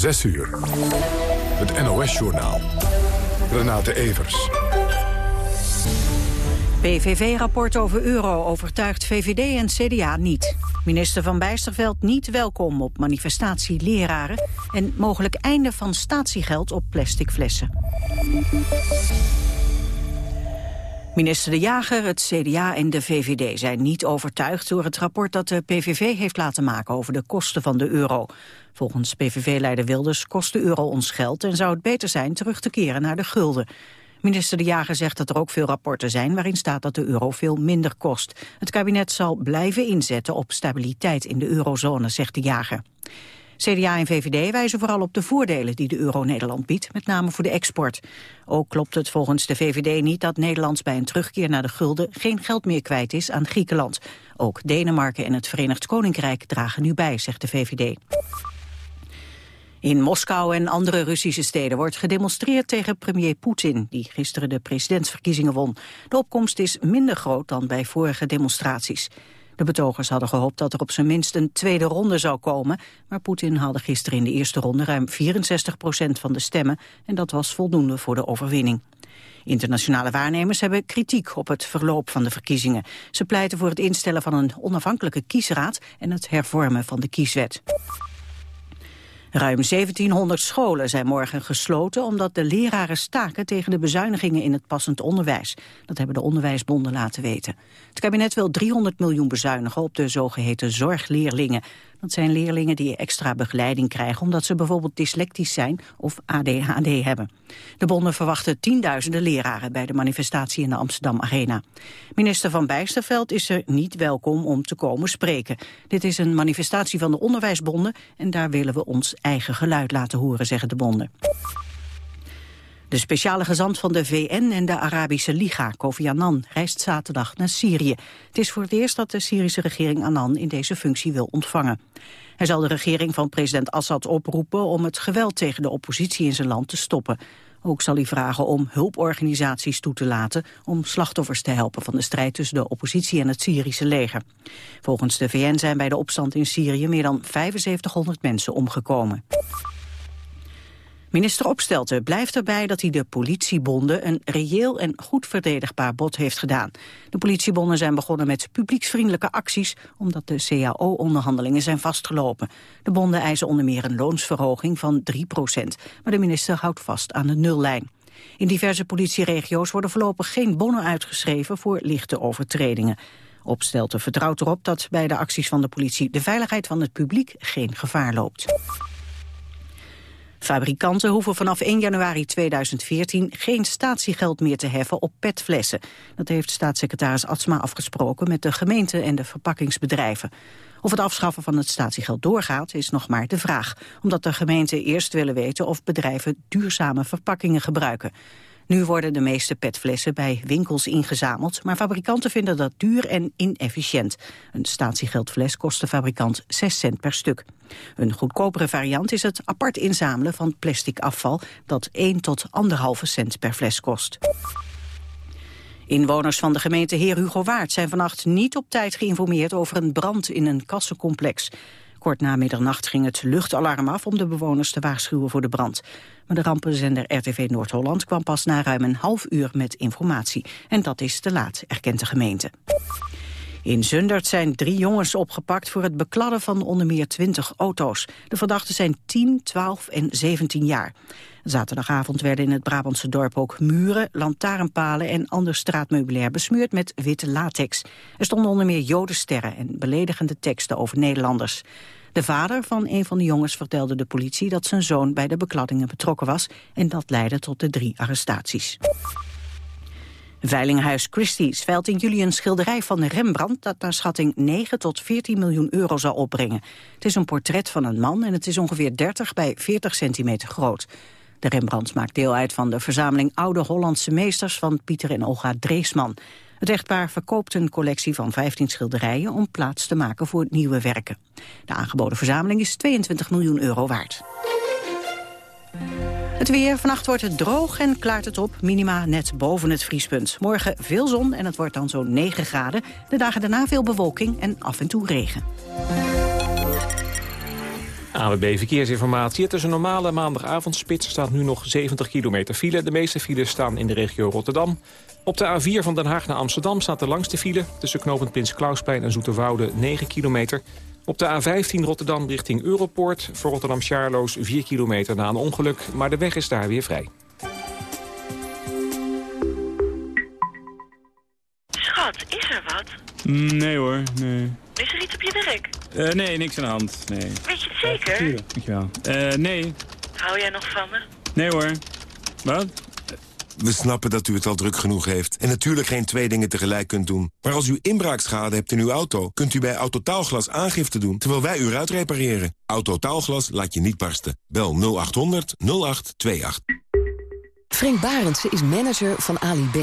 6 uur. Het NOS-journaal. Renate Evers. PVV-rapport over euro overtuigt VVD en CDA niet. Minister Van Bijsterveld niet welkom op manifestatie leraren... en mogelijk einde van statiegeld op plastic flessen. Minister De Jager, het CDA en de VVD zijn niet overtuigd door het rapport dat de PVV heeft laten maken over de kosten van de euro. Volgens PVV-leider Wilders kost de euro ons geld en zou het beter zijn terug te keren naar de gulden. Minister De Jager zegt dat er ook veel rapporten zijn waarin staat dat de euro veel minder kost. Het kabinet zal blijven inzetten op stabiliteit in de eurozone, zegt De Jager. CDA en VVD wijzen vooral op de voordelen die de euro Nederland biedt, met name voor de export. Ook klopt het volgens de VVD niet dat Nederland bij een terugkeer naar de gulden geen geld meer kwijt is aan Griekenland. Ook Denemarken en het Verenigd Koninkrijk dragen nu bij, zegt de VVD. In Moskou en andere Russische steden wordt gedemonstreerd tegen premier Poetin, die gisteren de presidentsverkiezingen won. De opkomst is minder groot dan bij vorige demonstraties. De betogers hadden gehoopt dat er op zijn minst een tweede ronde zou komen, maar Poetin haalde gisteren in de eerste ronde ruim 64 procent van de stemmen en dat was voldoende voor de overwinning. Internationale waarnemers hebben kritiek op het verloop van de verkiezingen. Ze pleiten voor het instellen van een onafhankelijke kiesraad en het hervormen van de kieswet. Ruim 1700 scholen zijn morgen gesloten omdat de leraren staken tegen de bezuinigingen in het passend onderwijs. Dat hebben de onderwijsbonden laten weten. Het kabinet wil 300 miljoen bezuinigen op de zogeheten zorgleerlingen. Dat zijn leerlingen die extra begeleiding krijgen omdat ze bijvoorbeeld dyslectisch zijn of ADHD hebben. De bonden verwachten tienduizenden leraren bij de manifestatie in de Amsterdam Arena. Minister Van Bijsterveld is er niet welkom om te komen spreken. Dit is een manifestatie van de onderwijsbonden en daar willen we ons eigen geluid laten horen, zeggen de bonden. De speciale gezant van de VN en de Arabische Liga, Kofi Annan, reist zaterdag naar Syrië. Het is voor het eerst dat de Syrische regering Annan in deze functie wil ontvangen. Hij zal de regering van president Assad oproepen om het geweld tegen de oppositie in zijn land te stoppen. Ook zal hij vragen om hulporganisaties toe te laten om slachtoffers te helpen van de strijd tussen de oppositie en het Syrische leger. Volgens de VN zijn bij de opstand in Syrië meer dan 7500 mensen omgekomen. Minister Opstelten blijft erbij dat hij de politiebonden een reëel en goed verdedigbaar bod heeft gedaan. De politiebonden zijn begonnen met publieksvriendelijke acties omdat de CAO-onderhandelingen zijn vastgelopen. De bonden eisen onder meer een loonsverhoging van 3 procent, maar de minister houdt vast aan de nullijn. In diverse politieregio's worden voorlopig geen bonnen uitgeschreven voor lichte overtredingen. Opstelten vertrouwt erop dat bij de acties van de politie de veiligheid van het publiek geen gevaar loopt. Fabrikanten hoeven vanaf 1 januari 2014 geen statiegeld meer te heffen op petflessen. Dat heeft staatssecretaris Atsma afgesproken met de gemeente en de verpakkingsbedrijven. Of het afschaffen van het statiegeld doorgaat is nog maar de vraag. Omdat de gemeenten eerst willen weten of bedrijven duurzame verpakkingen gebruiken. Nu worden de meeste petflessen bij winkels ingezameld, maar fabrikanten vinden dat duur en inefficiënt. Een statiegeldfles kost de fabrikant 6 cent per stuk. Een goedkopere variant is het apart inzamelen van plastic afval dat 1 tot 1,5 cent per fles kost. Inwoners van de gemeente Heer Hugo Waard zijn vannacht niet op tijd geïnformeerd over een brand in een kassencomplex. Kort na middernacht ging het luchtalarm af om de bewoners te waarschuwen voor de brand. Maar de rampenzender RTV Noord-Holland kwam pas na ruim een half uur met informatie. En dat is te laat, erkent de gemeente. In Zundert zijn drie jongens opgepakt voor het bekladden van onder meer 20 auto's. De verdachten zijn 10, 12 en 17 jaar. Zaterdagavond werden in het Brabantse dorp ook muren, lantaarnpalen en ander straatmeubilair besmeurd met witte latex. Er stonden onder meer jodensterren en beledigende teksten over Nederlanders. De vader van een van de jongens vertelde de politie dat zijn zoon bij de bekladdingen betrokken was en dat leidde tot de drie arrestaties. Veilinghuis Christie's veilt in juli een schilderij van Rembrandt... dat naar schatting 9 tot 14 miljoen euro zal opbrengen. Het is een portret van een man en het is ongeveer 30 bij 40 centimeter groot. De Rembrandt maakt deel uit van de verzameling Oude Hollandse Meesters... van Pieter en Olga Dreesman. Het echtpaar verkoopt een collectie van 15 schilderijen... om plaats te maken voor nieuwe werken. De aangeboden verzameling is 22 miljoen euro waard. Het weer. Vannacht wordt het droog en klaart het op. Minima net boven het vriespunt. Morgen veel zon en het wordt dan zo'n 9 graden. De dagen daarna veel bewolking en af en toe regen. AWB Verkeersinformatie. Het is een normale maandagavondspits. Er staat nu nog 70 kilometer file. De meeste files staan in de regio Rotterdam. Op de A4 van Den Haag naar Amsterdam staat de langste file... tussen knooppunt Prins Klausplein en Zoeterwoude 9 kilometer. Op de A15 Rotterdam richting Europoort. Voor Rotterdam-Charloes 4 kilometer na een ongeluk. Maar de weg is daar weer vrij. Schat, is er wat? Nee hoor, nee. Is er iets op je werk? Uh, nee, niks aan de hand, nee. Weet je het zeker? Dankjewel. Uh, nee. Hou jij nog van me? Nee hoor. Wat? We snappen dat u het al druk genoeg heeft en natuurlijk geen twee dingen tegelijk kunt doen. Maar als u inbraakschade hebt in uw auto, kunt u bij Autotaalglas aangifte doen terwijl wij u uitrepareren. Autotaalglas laat je niet barsten. Bel 0800 0828. Frank Barendse is manager van Ali B.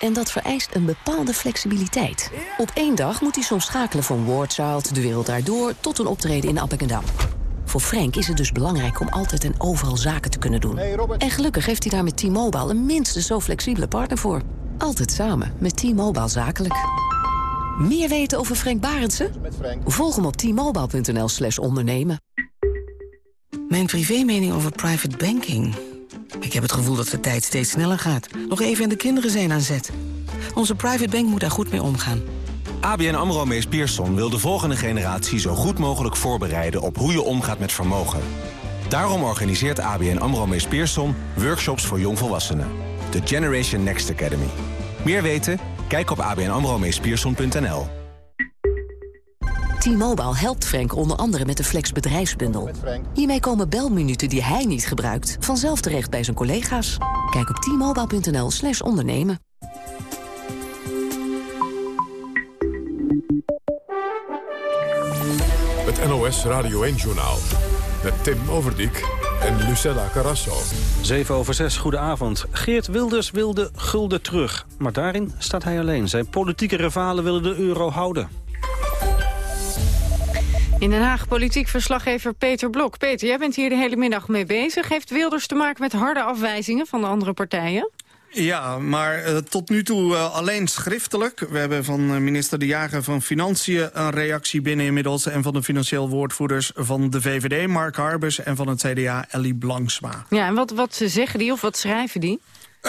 En dat vereist een bepaalde flexibiliteit. Op één dag moet hij soms schakelen van Wardchild, De Wereld Daardoor... tot een optreden in Appingedam. Voor Frank is het dus belangrijk om altijd en overal zaken te kunnen doen. En gelukkig heeft hij daar met T-Mobile een minstens zo flexibele partner voor. Altijd samen met T-Mobile Zakelijk. Meer weten over Frank Barendse? Volg hem op t-mobile.nl slash ondernemen. Mijn privémening over private banking... Ik heb het gevoel dat de tijd steeds sneller gaat. Nog even en de kinderen zijn aan zet. Onze private bank moet daar goed mee omgaan. ABN AMRO Mees Pierson wil de volgende generatie zo goed mogelijk voorbereiden op hoe je omgaat met vermogen. Daarom organiseert ABN AMRO Mees Pierson workshops voor jongvolwassenen. De Generation Next Academy. Meer weten? Kijk op abnamromeespierson.nl. T-Mobile helpt Frank onder andere met de Flex bedrijfsbundel. Hiermee komen belminuten die hij niet gebruikt... vanzelf terecht bij zijn collega's. Kijk op t-mobile.nl slash ondernemen. NOS Radio 1-journaal. Met Tim Overdijk en Lucella Carrasso. 7 over 6, goedenavond. Geert Wilders wil de gulden terug. Maar daarin staat hij alleen. Zijn politieke rivalen willen de euro houden. In Den Haag politiek verslaggever Peter Blok. Peter, jij bent hier de hele middag mee bezig. Heeft Wilders te maken met harde afwijzingen van de andere partijen? Ja, maar uh, tot nu toe uh, alleen schriftelijk. We hebben van uh, minister De Jager van Financiën een reactie binnen inmiddels... en van de financieel woordvoerders van de VVD, Mark Harbers... en van het CDA, Ellie Blanksma. Ja, en wat, wat zeggen die of wat schrijven die?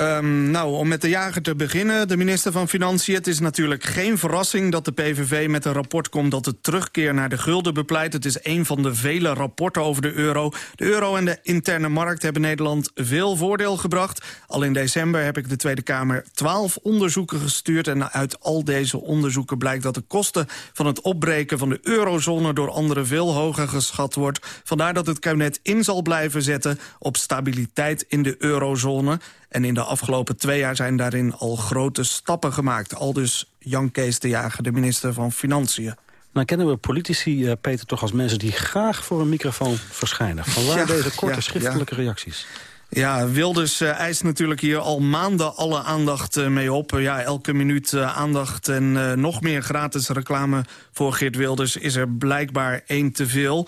Um, nou, om met de jager te beginnen, de minister van Financiën. Het is natuurlijk geen verrassing dat de PVV met een rapport komt... dat de terugkeer naar de gulden bepleit. Het is een van de vele rapporten over de euro. De euro en de interne markt hebben Nederland veel voordeel gebracht. Al in december heb ik de Tweede Kamer twaalf onderzoeken gestuurd... en uit al deze onderzoeken blijkt dat de kosten van het opbreken van de eurozone... door anderen veel hoger geschat wordt. Vandaar dat het kabinet in zal blijven zetten op stabiliteit in de eurozone... En in de afgelopen twee jaar zijn daarin al grote stappen gemaakt. Al dus Jan Kees de Jager, de minister van Financiën. Nou kennen we politici, uh, Peter, toch als mensen die graag voor een microfoon verschijnen. Vanwaar ja, deze korte schriftelijke reacties? Ja, Wilders uh, eist natuurlijk hier al maanden alle aandacht uh, mee op. Ja, elke minuut aandacht en nog meer gratis reclame voor Geert Wilders... is er blijkbaar één te veel.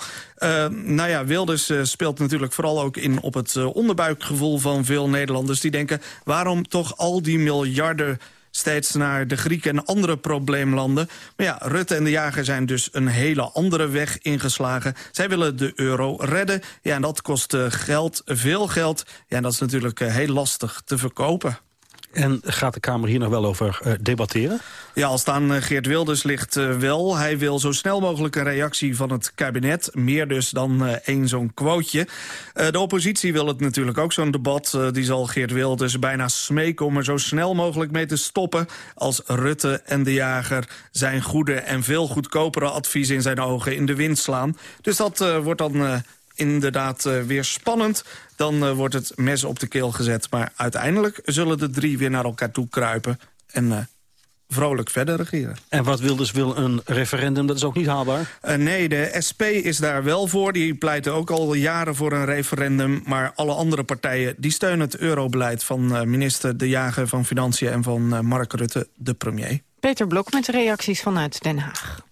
nou ja, Wilders speelt natuurlijk vooral ook in op het onderbuikgevoel van veel Nederlanders... die denken, waarom toch al die miljarden steeds naar de Grieken en andere probleemlanden. Maar ja, Rutte en de Jager zijn dus een hele andere weg ingeslagen. Zij willen de euro redden. Ja, en dat kost eh, geld, veel geld. Ja, en dat is natuurlijk eh, heel lastig te verkopen. En gaat de Kamer hier nog wel over uh, debatteren? Ja, als het aan uh, Geert Wilders ligt uh, wel. Hij wil zo snel mogelijk een reactie van het kabinet. Meer dus dan één zo'n quoteje. de oppositie wil het natuurlijk ook, zo'n debat. die zal Geert Wilders bijna smeken om er zo snel mogelijk mee te stoppen... als Rutte en de Jager zijn goede en veel goedkopere advies in zijn ogen in de wind slaan. Dus dat wordt dan inderdaad uh, weer spannend. Dan uh, wordt het mes op de keel gezet. Maar uiteindelijk zullen de drie weer naar elkaar toe kruipen. En uh, vrolijk verder regeren. En wat Wilders wil een referendum, dat is ook niet haalbaar? nee, de SP is daar wel voor. Die pleiten ook al jaren voor een referendum. Maar alle andere partijen die steunen het eurobeleid... van minister De Jager van Financiën en van Mark Rutte, de premier. Peter Blok met de reacties vanuit Den Haag.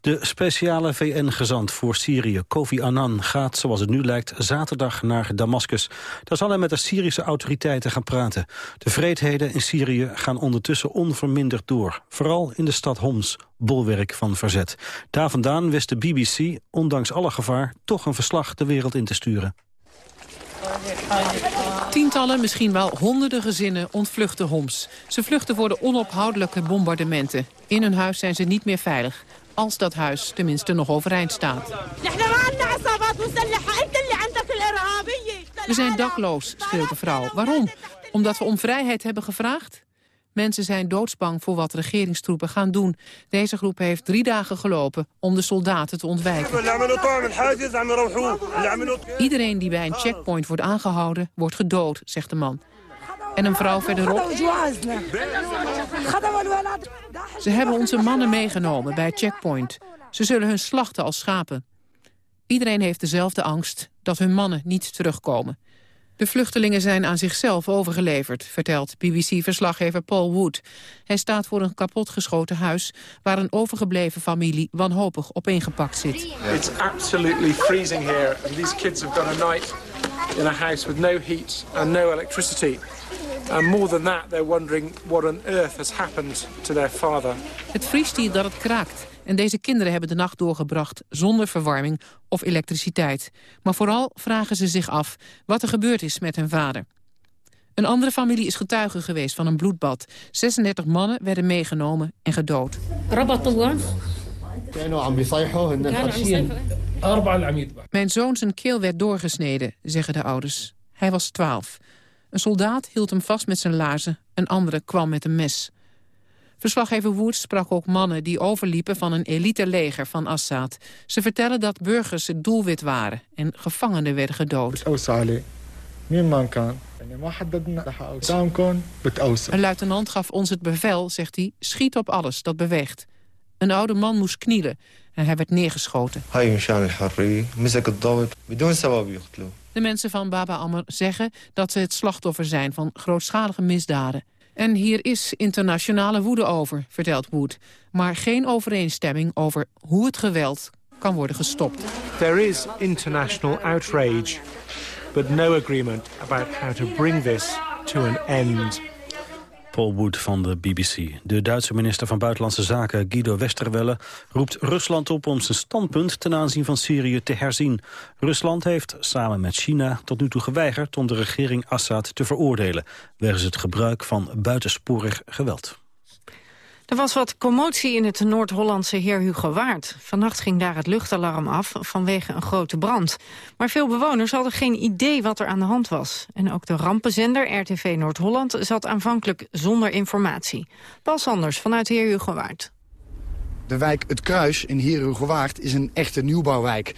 De speciale VN-gezant voor Syrië, Kofi Annan, gaat, zoals het nu lijkt, zaterdag naar Damascus. Daar zal hij met de Syrische autoriteiten gaan praten. De vreedheden in Syrië gaan ondertussen onverminderd door. Vooral in de stad Homs, bolwerk van verzet. Daar vandaan wist de BBC, ondanks alle gevaar, toch een verslag de wereld in te sturen. Tientallen, misschien wel honderden gezinnen ontvluchten Homs. Ze vluchten voor de onophoudelijke bombardementen. In hun huis zijn ze niet meer veilig als dat huis tenminste nog overeind staat. We zijn dakloos, schreeuwt de vrouw. Waarom? Omdat we om vrijheid hebben gevraagd? Mensen zijn doodsbang voor wat regeringstroepen gaan doen. Deze groep heeft drie dagen gelopen om de soldaten te ontwijken. Iedereen die bij een checkpoint wordt aangehouden, wordt gedood, zegt de man. En een vrouw verderop. Ze hebben onze mannen meegenomen bij checkpoint. Ze zullen hun slachten als schapen. Iedereen heeft dezelfde angst dat hun mannen niet terugkomen. De vluchtelingen zijn aan zichzelf overgeleverd, vertelt BBC-verslaggever Paul Wood. Hij staat voor een kapotgeschoten huis waar een overgebleven familie wanhopig op ingepakt zit. It's absolutely freezing here and these kids have gone a night in a house with no heat and no electricity. And more than that, they're wondering what on earth has happened to their father. Het vriest hier dat het kraakt. En deze kinderen hebben de nacht doorgebracht zonder verwarming of elektriciteit. Maar vooral vragen ze zich af wat er gebeurd is met hun vader. Een andere familie is getuige geweest van een bloedbad. 36 mannen werden meegenomen en gedood. Mijn zoon zijn keel werd doorgesneden, zeggen de ouders. Hij was 12. Een soldaat hield hem vast met zijn laarzen, een andere kwam met een mes. Verslaggever Wood sprak ook mannen die overliepen van een elite leger van Assad. Ze vertellen dat burgers het doelwit waren en gevangenen werden gedood. Een luitenant gaf ons het bevel, zegt hij, schiet op alles dat beweegt. Een oude man moest knielen en hij werd neergeschoten. De mensen van Baba Amr zeggen dat ze het slachtoffer zijn van grootschalige misdaden. En hier is internationale woede over, vertelt Wood. Maar geen overeenstemming over hoe het geweld kan worden gestopt. There is international outrage, but no agreement about how to bring this to an end. Paul Wood van de BBC. De Duitse minister van Buitenlandse Zaken Guido Westerwelle roept Rusland op om zijn standpunt ten aanzien van Syrië te herzien. Rusland heeft samen met China tot nu toe geweigerd om de regering Assad te veroordelen wegens het gebruik van buitensporig geweld. Er was wat commotie in het Noord-Hollandse Heer Hugo Waard. Vannacht ging daar het luchtalarm af vanwege een grote brand. Maar veel bewoners hadden geen idee wat er aan de hand was. En ook de rampenzender RTV Noord-Holland zat aanvankelijk zonder informatie. Paul Sanders vanuit Heer Hugo Waard. De wijk Het Kruis in Heer Hugo Waard is een echte nieuwbouwwijk.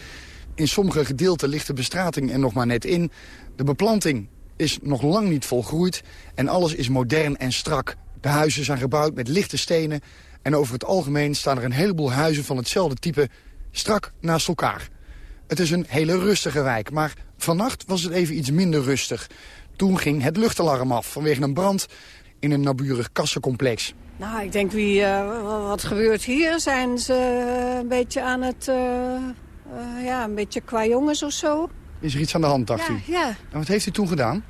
In sommige gedeelten ligt de bestrating er nog maar net in. De beplanting is nog lang niet volgroeid en alles is modern en strak. De huizen zijn gebouwd met lichte stenen. En over het algemeen staan er een heleboel huizen van hetzelfde type strak naast elkaar. Het is een hele rustige wijk, maar vannacht was het even iets minder rustig. Toen ging het luchtalarm af vanwege een brand in een naburig kassencomplex. Nou, ik denk, wie, uh, wat gebeurt hier? Zijn ze een beetje aan het, uh, ja, een beetje qua jongens of zo? Is er iets aan de hand, dacht ja, u? Ja. En wat heeft u toen gedaan?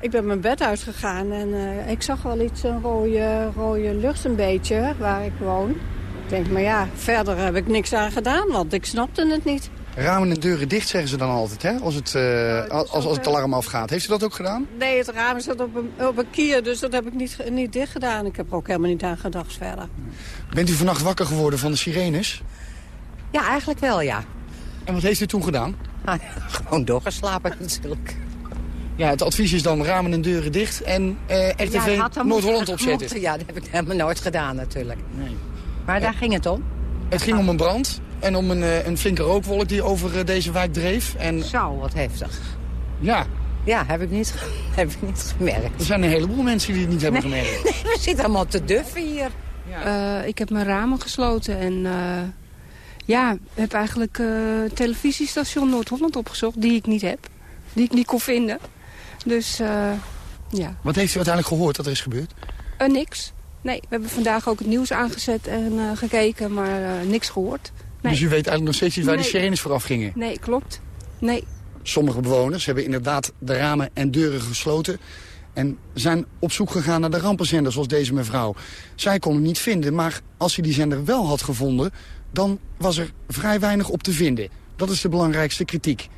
Ik ben mijn bed uitgegaan en uh, ik zag wel iets, een rode, rode lucht een beetje, waar ik woon. Ik denk, maar ja, verder heb ik niks aan gedaan, want ik snapte het niet. Ramen en deuren dicht zeggen ze dan altijd, hè? Als het, uh, als, als het alarm afgaat. Heeft u dat ook gedaan? Nee, het raam zat op een, op een kier, dus dat heb ik niet, niet dicht gedaan. Ik heb er ook helemaal niet aan gedacht verder. Bent u vannacht wakker geworden van de sirenes? Ja, eigenlijk wel, ja. En wat heeft u toen gedaan? Ah, gewoon doorgeslapen natuurlijk. Ja, het advies is dan ramen en deuren dicht en uh, RTV ja, Noord-Holland opzetten. Moeten, ja, dat heb ik helemaal nooit gedaan natuurlijk. Nee. Maar daar uh, ging het om. Het ging om een brand en om een, uh, een flinke rookwolk die over uh, deze wijk dreef. En... Zo, wat heftig. Ja. Ja, heb ik, niet, heb ik niet gemerkt. Er zijn een heleboel mensen die het niet hebben nee, gemerkt. Nee, we zitten allemaal te duffen hier. Ja. ik heb mijn ramen gesloten en ja, heb eigenlijk uh, televisiestation Noord-Holland opgezocht, die ik niet heb. Die ik niet kon vinden. Dus, uh, ja. Wat heeft u uiteindelijk gehoord dat er is gebeurd? Uh, niks. Nee, we hebben vandaag ook het nieuws aangezet en uh, gekeken, maar niks gehoord. Nee. Dus u weet eigenlijk nog steeds niet waar Nee. die sirenes vooraf gingen? Nee, klopt. Nee. Sommige bewoners hebben inderdaad de ramen en deuren gesloten... en zijn op zoek gegaan naar de rampenzender, zoals deze mevrouw. Zij kon hem niet vinden, maar als hij die zender wel had gevonden... dan was er vrij weinig op te vinden. Dat is de belangrijkste kritiek.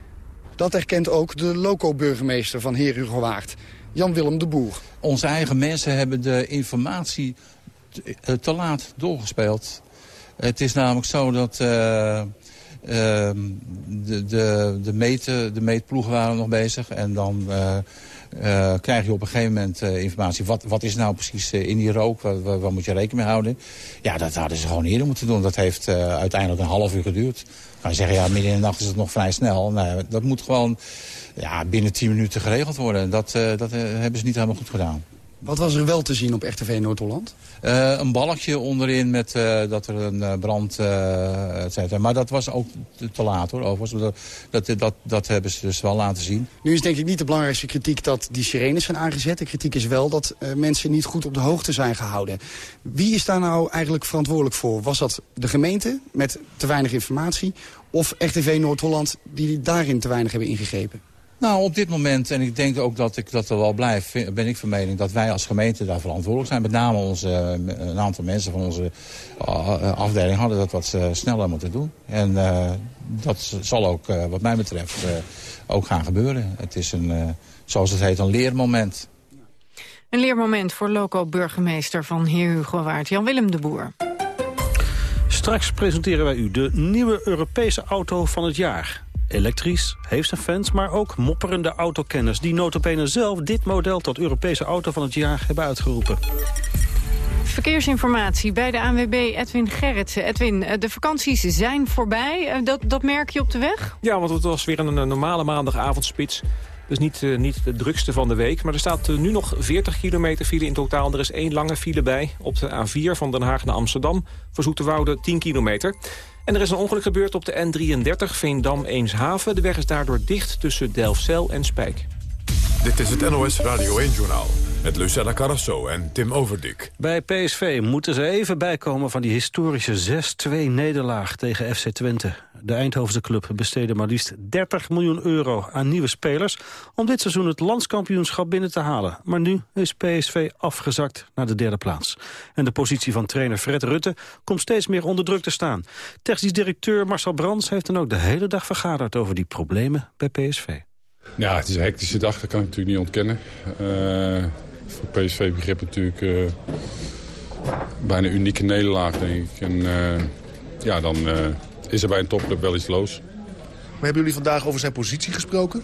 Dat erkent ook de loco-burgemeester van Heer Hugo Waard, Jan-Willem de Boer. Onze eigen mensen hebben de informatie te, eh, laat doorgespeeld. Het is namelijk zo dat uh, uh, de, de, de, meten, de meetploegen waren nog bezig. En dan uh, krijg je op een gegeven moment informatie. Wat, wat is nou precies in die rook? Waar, waar, moet je rekening mee houden? Ja, dat hadden ze gewoon eerder moeten doen. Dat heeft uiteindelijk een half uur geduurd. Je zeggen, ja, midden in de nacht is het nog vrij snel. Nee, dat moet gewoon ja, binnen 10 minuten geregeld worden. Dat, dat hebben ze niet helemaal goed gedaan. Wat was er wel te zien op RTV Noord-Holland? Uh, een balkje onderin met uh, dat er een uh, brand, et cetera. Maar dat was ook te, te laat hoor, overigens. Dat, dat, dat hebben ze dus wel laten zien. Nu is denk ik niet de belangrijkste kritiek dat die sirenes zijn aangezet. De kritiek is wel dat mensen niet goed op de hoogte zijn gehouden. Wie is daar nou eigenlijk verantwoordelijk voor? Was dat de gemeente met te weinig informatie? Of RTV Noord-Holland die daarin te weinig hebben ingegrepen? Nou, op dit moment, en ik denk ook dat ik dat er wel blijf, ben ik van mening dat wij als gemeente daar verantwoordelijk zijn. Met name onze, een aantal mensen van onze afdeling hadden dat wat sneller moeten doen. En uh, dat zal ook, uh, wat mij betreft, uh, ook gaan gebeuren. Het is een, zoals het heet, een leermoment. Een leermoment voor loco-burgemeester van Heer Hugo Waard, Jan-Willem de Boer. Straks presenteren wij u de nieuwe Europese auto van het jaar. Elektrisch, heeft zijn fans, maar ook mopperende autokenners... die notabene zelf dit model tot Europese auto van het jaar hebben uitgeroepen. Verkeersinformatie bij de ANWB Edwin Gerritsen. Edwin, de vakanties zijn voorbij. Dat, dat merk je op de weg? Ja, want het was weer een normale maandagavondspits. Dus niet, uh, niet de drukste van de week. Maar er staat uh, nu nog 40 kilometer file in totaal. Er is één lange file bij op de A4 van Den Haag naar Amsterdam. Voor Zoeterwoude 10 kilometer. En er is een ongeluk gebeurd op de N33 Veendam-Eemshaven. De weg is daardoor dicht tussen Delfzijl en Spijk. Dit is het NOS Radio 1-journaal met Lucella Carrasso en Tim Overdik. Bij PSV moeten ze even bijkomen van die historische 6-2-nederlaag tegen FC Twente. De Eindhovense club besteedde maar liefst 30 miljoen euro aan nieuwe spelers... om dit seizoen het landskampioenschap binnen te halen. Maar nu is PSV afgezakt naar de derde plaats. En de positie van trainer Fred Rutte komt steeds meer onder druk te staan. Technisch directeur Marcel Brands heeft dan ook de hele dag vergaderd... over die problemen bij PSV. Ja, het is een hectische dag, dat kan ik natuurlijk niet ontkennen. Uh, voor PSV-begrip natuurlijk uh, bijna een unieke nederlaag, denk ik. En uh, ja, dan is er bij een topclub wel iets los. Maar hebben jullie vandaag over zijn positie gesproken?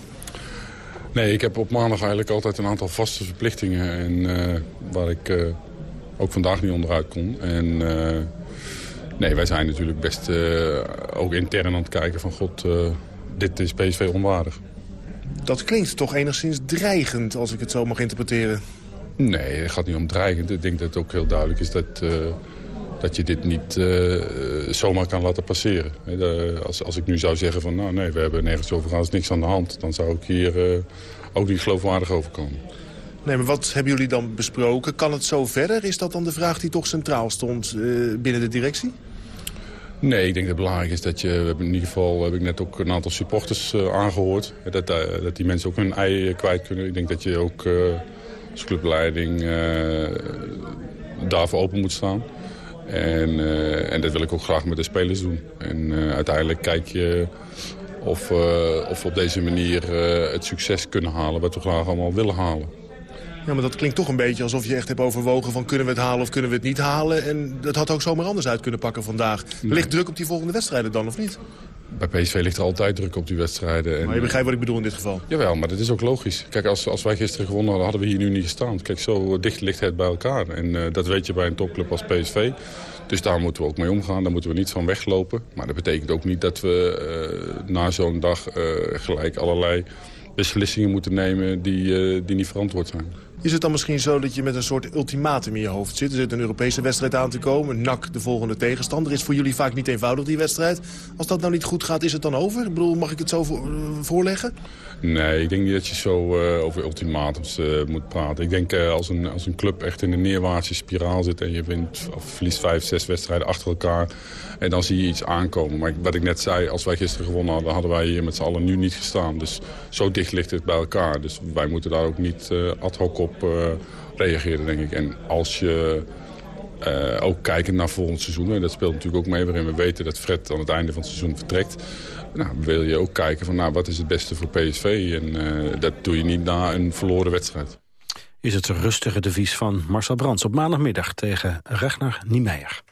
Nee, ik heb op maandag eigenlijk altijd een aantal vaste verplichtingen. En, waar ik ook vandaag niet onderuit kon. En nee, wij zijn natuurlijk best ook intern aan het kijken van... God, dit is PSV onwaardig. Dat klinkt toch enigszins dreigend, als ik het zo mag interpreteren. Nee, het gaat niet om dreigend. Ik denk dat het ook heel duidelijk is dat, uh, dat je dit niet uh, zomaar kan laten passeren. De, als, als ik nu zou zeggen van, nou nee, we hebben nergens over gehad, is niks aan de hand. Dan zou ik hier uh, ook niet geloofwaardig overkomen. Nee, maar wat hebben jullie dan besproken? Kan het zo verder? Is dat dan de vraag die toch centraal stond binnen de directie? Nee, ik denk dat het belangrijk is dat je... In ieder geval heb ik net ook een aantal supporters uh, aangehoord. Dat, uh, dat die mensen ook hun ei kwijt kunnen. Ik denk dat je ook als clubleiding daarvoor open moet staan. En, en dat wil ik ook graag met de spelers doen. En uiteindelijk kijk je of, of we op deze manier het succes kunnen halen... wat we graag allemaal willen halen. Ja, maar dat klinkt toch een beetje alsof je echt hebt overwogen van kunnen we het halen of kunnen we het niet halen. En dat had ook zomaar anders uit kunnen pakken vandaag. Nee. Ligt druk op die volgende wedstrijden dan of niet? Bij PSV ligt er altijd druk op die wedstrijden. En, maar je begrijpt wat ik bedoel in dit geval? Jawel, maar dat is ook logisch. Kijk, als, als wij gisteren gewonnen hadden, hadden we hier nu niet gestaan. Kijk, zo dicht ligt het bij elkaar. En uh, dat weet je bij een topclub als PSV. Dus daar moeten we ook mee omgaan. Daar moeten we niet van weglopen. Maar dat betekent ook niet dat we uh, na zo'n dag uh, gelijk allerlei beslissingen moeten nemen die, die niet verantwoord zijn. Is het dan misschien zo dat je met een soort ultimatum in je hoofd zit? Er zit een Europese wedstrijd aan te komen. NAC de volgende tegenstander. Is voor jullie vaak niet eenvoudig, die wedstrijd. Als dat nou niet goed gaat, is het dan over? Ik bedoel, mag ik het zo uh, voorleggen? Nee, ik denk niet dat je zo uh, over ultimatums uh, moet praten. Ik denk als, een, als een club echt in een neerwaartse spiraal zit... en je wint of verliest vijf, zes wedstrijden achter elkaar... en dan zie je iets aankomen. Maar wat ik net zei, als wij gisteren gewonnen hadden... hadden wij hier met z'n allen nu niet gestaan. Dus zo dicht ligt het bij elkaar. Dus wij moeten daar ook niet ad hoc op reageren, denk ik. En als je... Uh, ook kijkend naar volgend seizoen. En dat speelt natuurlijk ook mee waarin we weten dat Fred aan het einde van het seizoen vertrekt. Nou, wil je ook kijken van nou, wat is het beste voor PSV. En uh, dat doe je niet na een verloren wedstrijd. Is het rustige devies van Marcel Brands op maandagmiddag tegen Ragnar Niemeyer.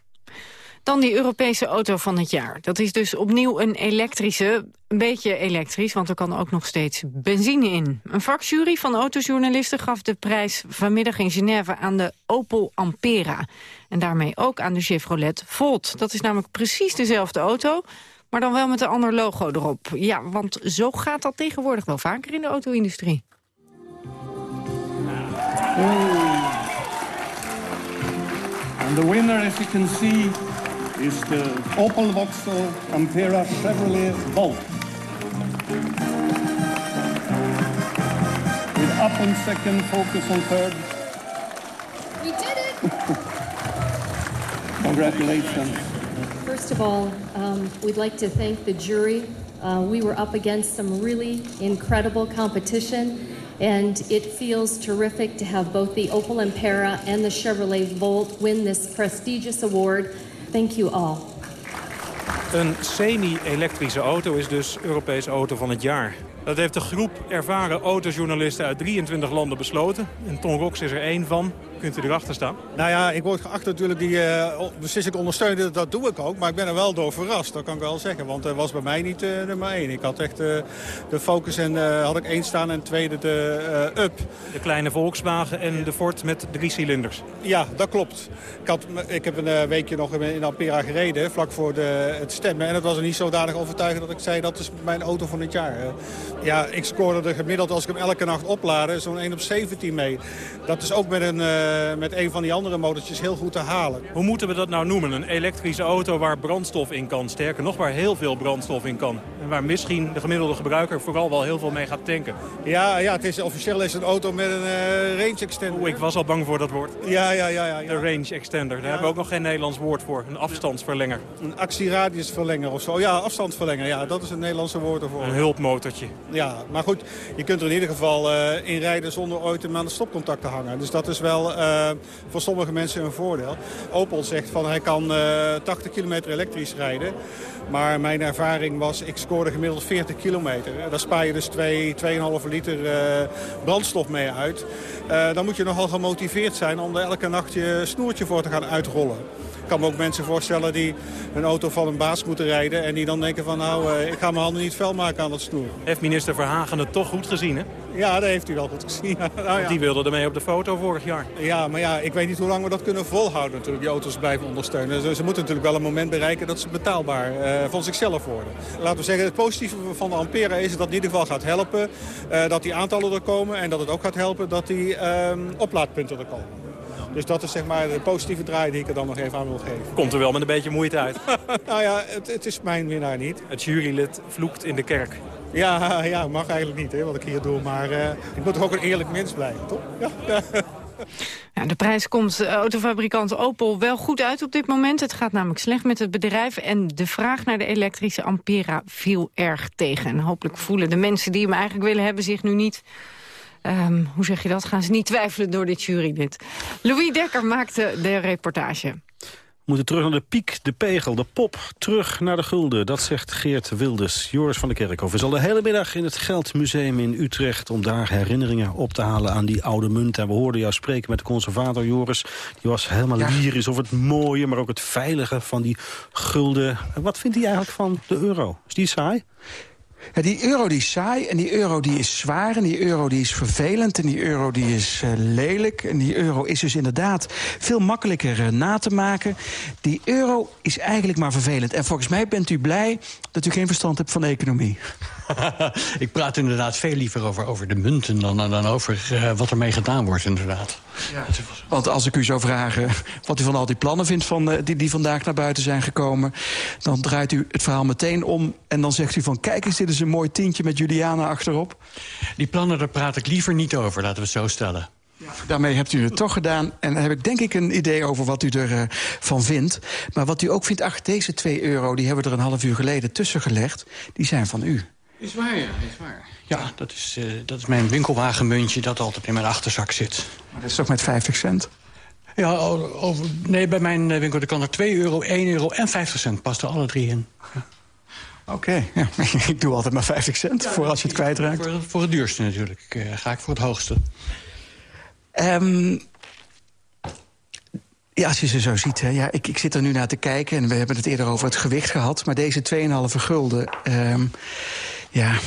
Dan die Europese auto van het jaar. Dat is dus opnieuw een elektrische, een beetje elektrisch... want er kan ook nog steeds benzine in. Een vakjury van autojournalisten gaf de prijs vanmiddag in Genève... aan de Opel Ampera. En daarmee ook aan de Chevrolet Volt. Dat is namelijk precies dezelfde auto... maar dan wel met een ander logo erop. Ja, want zo gaat dat tegenwoordig wel vaker in de auto-industrie. And the winner, as you can see, is the Opel Vauxhall Ampera Chevrolet Volt. With up on second, focus on third. We did it! Congratulations. First of all, um, we'd like to thank the jury. Uh, we were up against some really incredible competition, and it feels terrific to have both the Opel Ampera and the Chevrolet Volt win this prestigious award. Thank you all. Een semi-elektrische auto is dus Europese auto van het jaar. Dat heeft de groep ervaren autojournalisten uit 23 landen besloten. En Ton Rox is er één van. Kunt u erachter staan? Nou ja, ik word geacht natuurlijk die uh, beslissing ondersteunen. Dat doe ik ook. Maar ik ben er wel door verrast. Dat kan ik wel zeggen. Want het was bij mij niet uh, nummer één. Ik had echt uh, de Focus en had ik één staan. En tweede de Up. De kleine Volkswagen en de Ford met drie cilinders. Ja, dat klopt. Ik, had, ik heb een weekje nog in Ampera gereden. Vlak voor de, het stemmen. En het was er niet zodanig overtuigend dat ik zei dat is mijn auto van het jaar. ja, ik scoorde er gemiddeld als ik hem elke nacht opladen zo'n 1 op 17 mee. Dat is ook met een met een van die andere motortjes heel goed te halen. Hoe moeten we dat nou noemen? Een elektrische auto waar brandstof in kan. Sterker nog, waar heel veel brandstof in kan. En waar misschien de gemiddelde gebruiker vooral wel heel veel mee gaat tanken. Ja, ja het is, officieel is het een auto met een uh, range extender. Oeh, ik was al bang voor dat woord. Ja, ja, ja. ja, ja. De range extender, daar ja. hebben we ook nog geen Nederlands woord voor. Een afstandsverlenger. Een actieradiusverlenger of zo. Ja, afstandsverlenger. Ja, dat is een Nederlandse woord ervoor. Een hulpmotortje. Ja, maar goed, je kunt er in ieder geval uh, in rijden zonder ooit hem aan de stopcontact te hangen. Dus dat is wel uh, voor sommige mensen een voordeel. Opel zegt van hij kan uh, 80 kilometer elektrisch rijden. Maar mijn ervaring was, ik scoorde gemiddeld 40 kilometer. Daar spaar je dus 2, 2,5 liter uh, brandstof mee uit. Dan moet je nogal gemotiveerd zijn om er elke nacht je snoertje voor te gaan uitrollen. Ik kan me ook mensen voorstellen die een auto van een baas moeten rijden... en die dan denken van nou, uh, ik ga mijn handen niet vuil maken aan dat snoer. Heeft minister Verhagen het toch goed gezien, hè? Ja, dat heeft hij wel goed gezien. nou, ja. Die wilde ermee op de foto vorig jaar. Ja, maar ja, ik weet niet hoe lang we dat kunnen volhouden natuurlijk, die auto's blijven ondersteunen. Ze, ze moeten natuurlijk wel een moment bereiken dat ze betaalbaar uh, van zichzelf worden. Laten we zeggen, het positieve van de Ampera is dat het in ieder geval gaat helpen... Uh, dat die aantallen er komen en dat het ook gaat helpen dat die uh, oplaadpunten er komen. Dus dat is zeg maar de positieve draai die ik er dan nog even aan wil geven. Komt er wel met een beetje moeite uit. nou ja, het, het, is mijn winnaar niet. Het jurylid vloekt in de kerk. Ja, ja mag eigenlijk niet hè, wat ik hier doe. Maar uh, ik moet toch ook een eerlijk mens blijven, toch? Ja. Ja, de prijs komt autofabrikant Opel wel goed uit op dit moment. Het gaat namelijk slecht met het bedrijf. En de vraag naar de elektrische Ampera viel erg tegen. En hopelijk voelen de mensen die hem eigenlijk willen hebben zich nu niet Um, hoe zeg je dat? Gaan ze niet twijfelen door dit jurylid. Louis Dekker maakte de reportage. We moeten terug naar de piek, de pegel, de pop. Terug naar de gulden, dat zegt Geert Wilders. Joris van der Kerkhof is al de hele middag in het Geldmuseum in Utrecht... om daar herinneringen op te halen aan die oude munt. En we hoorden jou spreken met de conservator Joris. Die was helemaal ja. lyrisch over het mooie, maar ook het veilige van die gulden. Wat vindt hij eigenlijk van de euro? Is die saai? Die euro die is saai en die euro die is zwaar... en die euro die is vervelend en die euro die is uh, lelijk... en die euro is dus inderdaad veel makkelijker uh, na te maken. Die euro is eigenlijk maar vervelend. En volgens mij bent u blij dat u geen verstand hebt van de economie. ik praat inderdaad veel liever over, over de munten... dan, dan over uh, wat ermee gedaan wordt, inderdaad. Ja. Want als ik u zou vragen wat u van al die plannen vindt... Van, uh, die, die vandaag naar buiten zijn gekomen... dan draait u het verhaal meteen om en dan zegt u van... kijk eens, dit is een mooi tientje met Juliana achterop. Die plannen, daar praat ik liever niet over, laten we het zo stellen. Ja. Daarmee hebt u het toch gedaan. En dan heb ik denk ik een idee over wat u ervan uh, van vindt. Maar wat u ook vindt, ach, deze 2 euro... die hebben we er een half uur geleden tussen gelegd. Die zijn van u. Is waar, ja, is waar. Ja, dat is, uh, dat is mijn winkelwagenmuntje dat altijd in mijn achterzak zit. Maar dat is toch met 50 cent? Ja, over, nee, bij mijn winkel kan er 2 euro, 1 euro en 50 cent. Past er alle drie in. Ja. Oké, okay, ja. ik doe altijd maar 50 cent ja, voor als je het kwijtraakt. Voor, voor het duurste natuurlijk. Uh, ga ik voor het hoogste. Um, ja, als je ze zo ziet. Hè. Ja, ik, ik zit er nu naar te kijken en we hebben het eerder over het gewicht gehad. Maar deze 2,5 gulden, um, ja,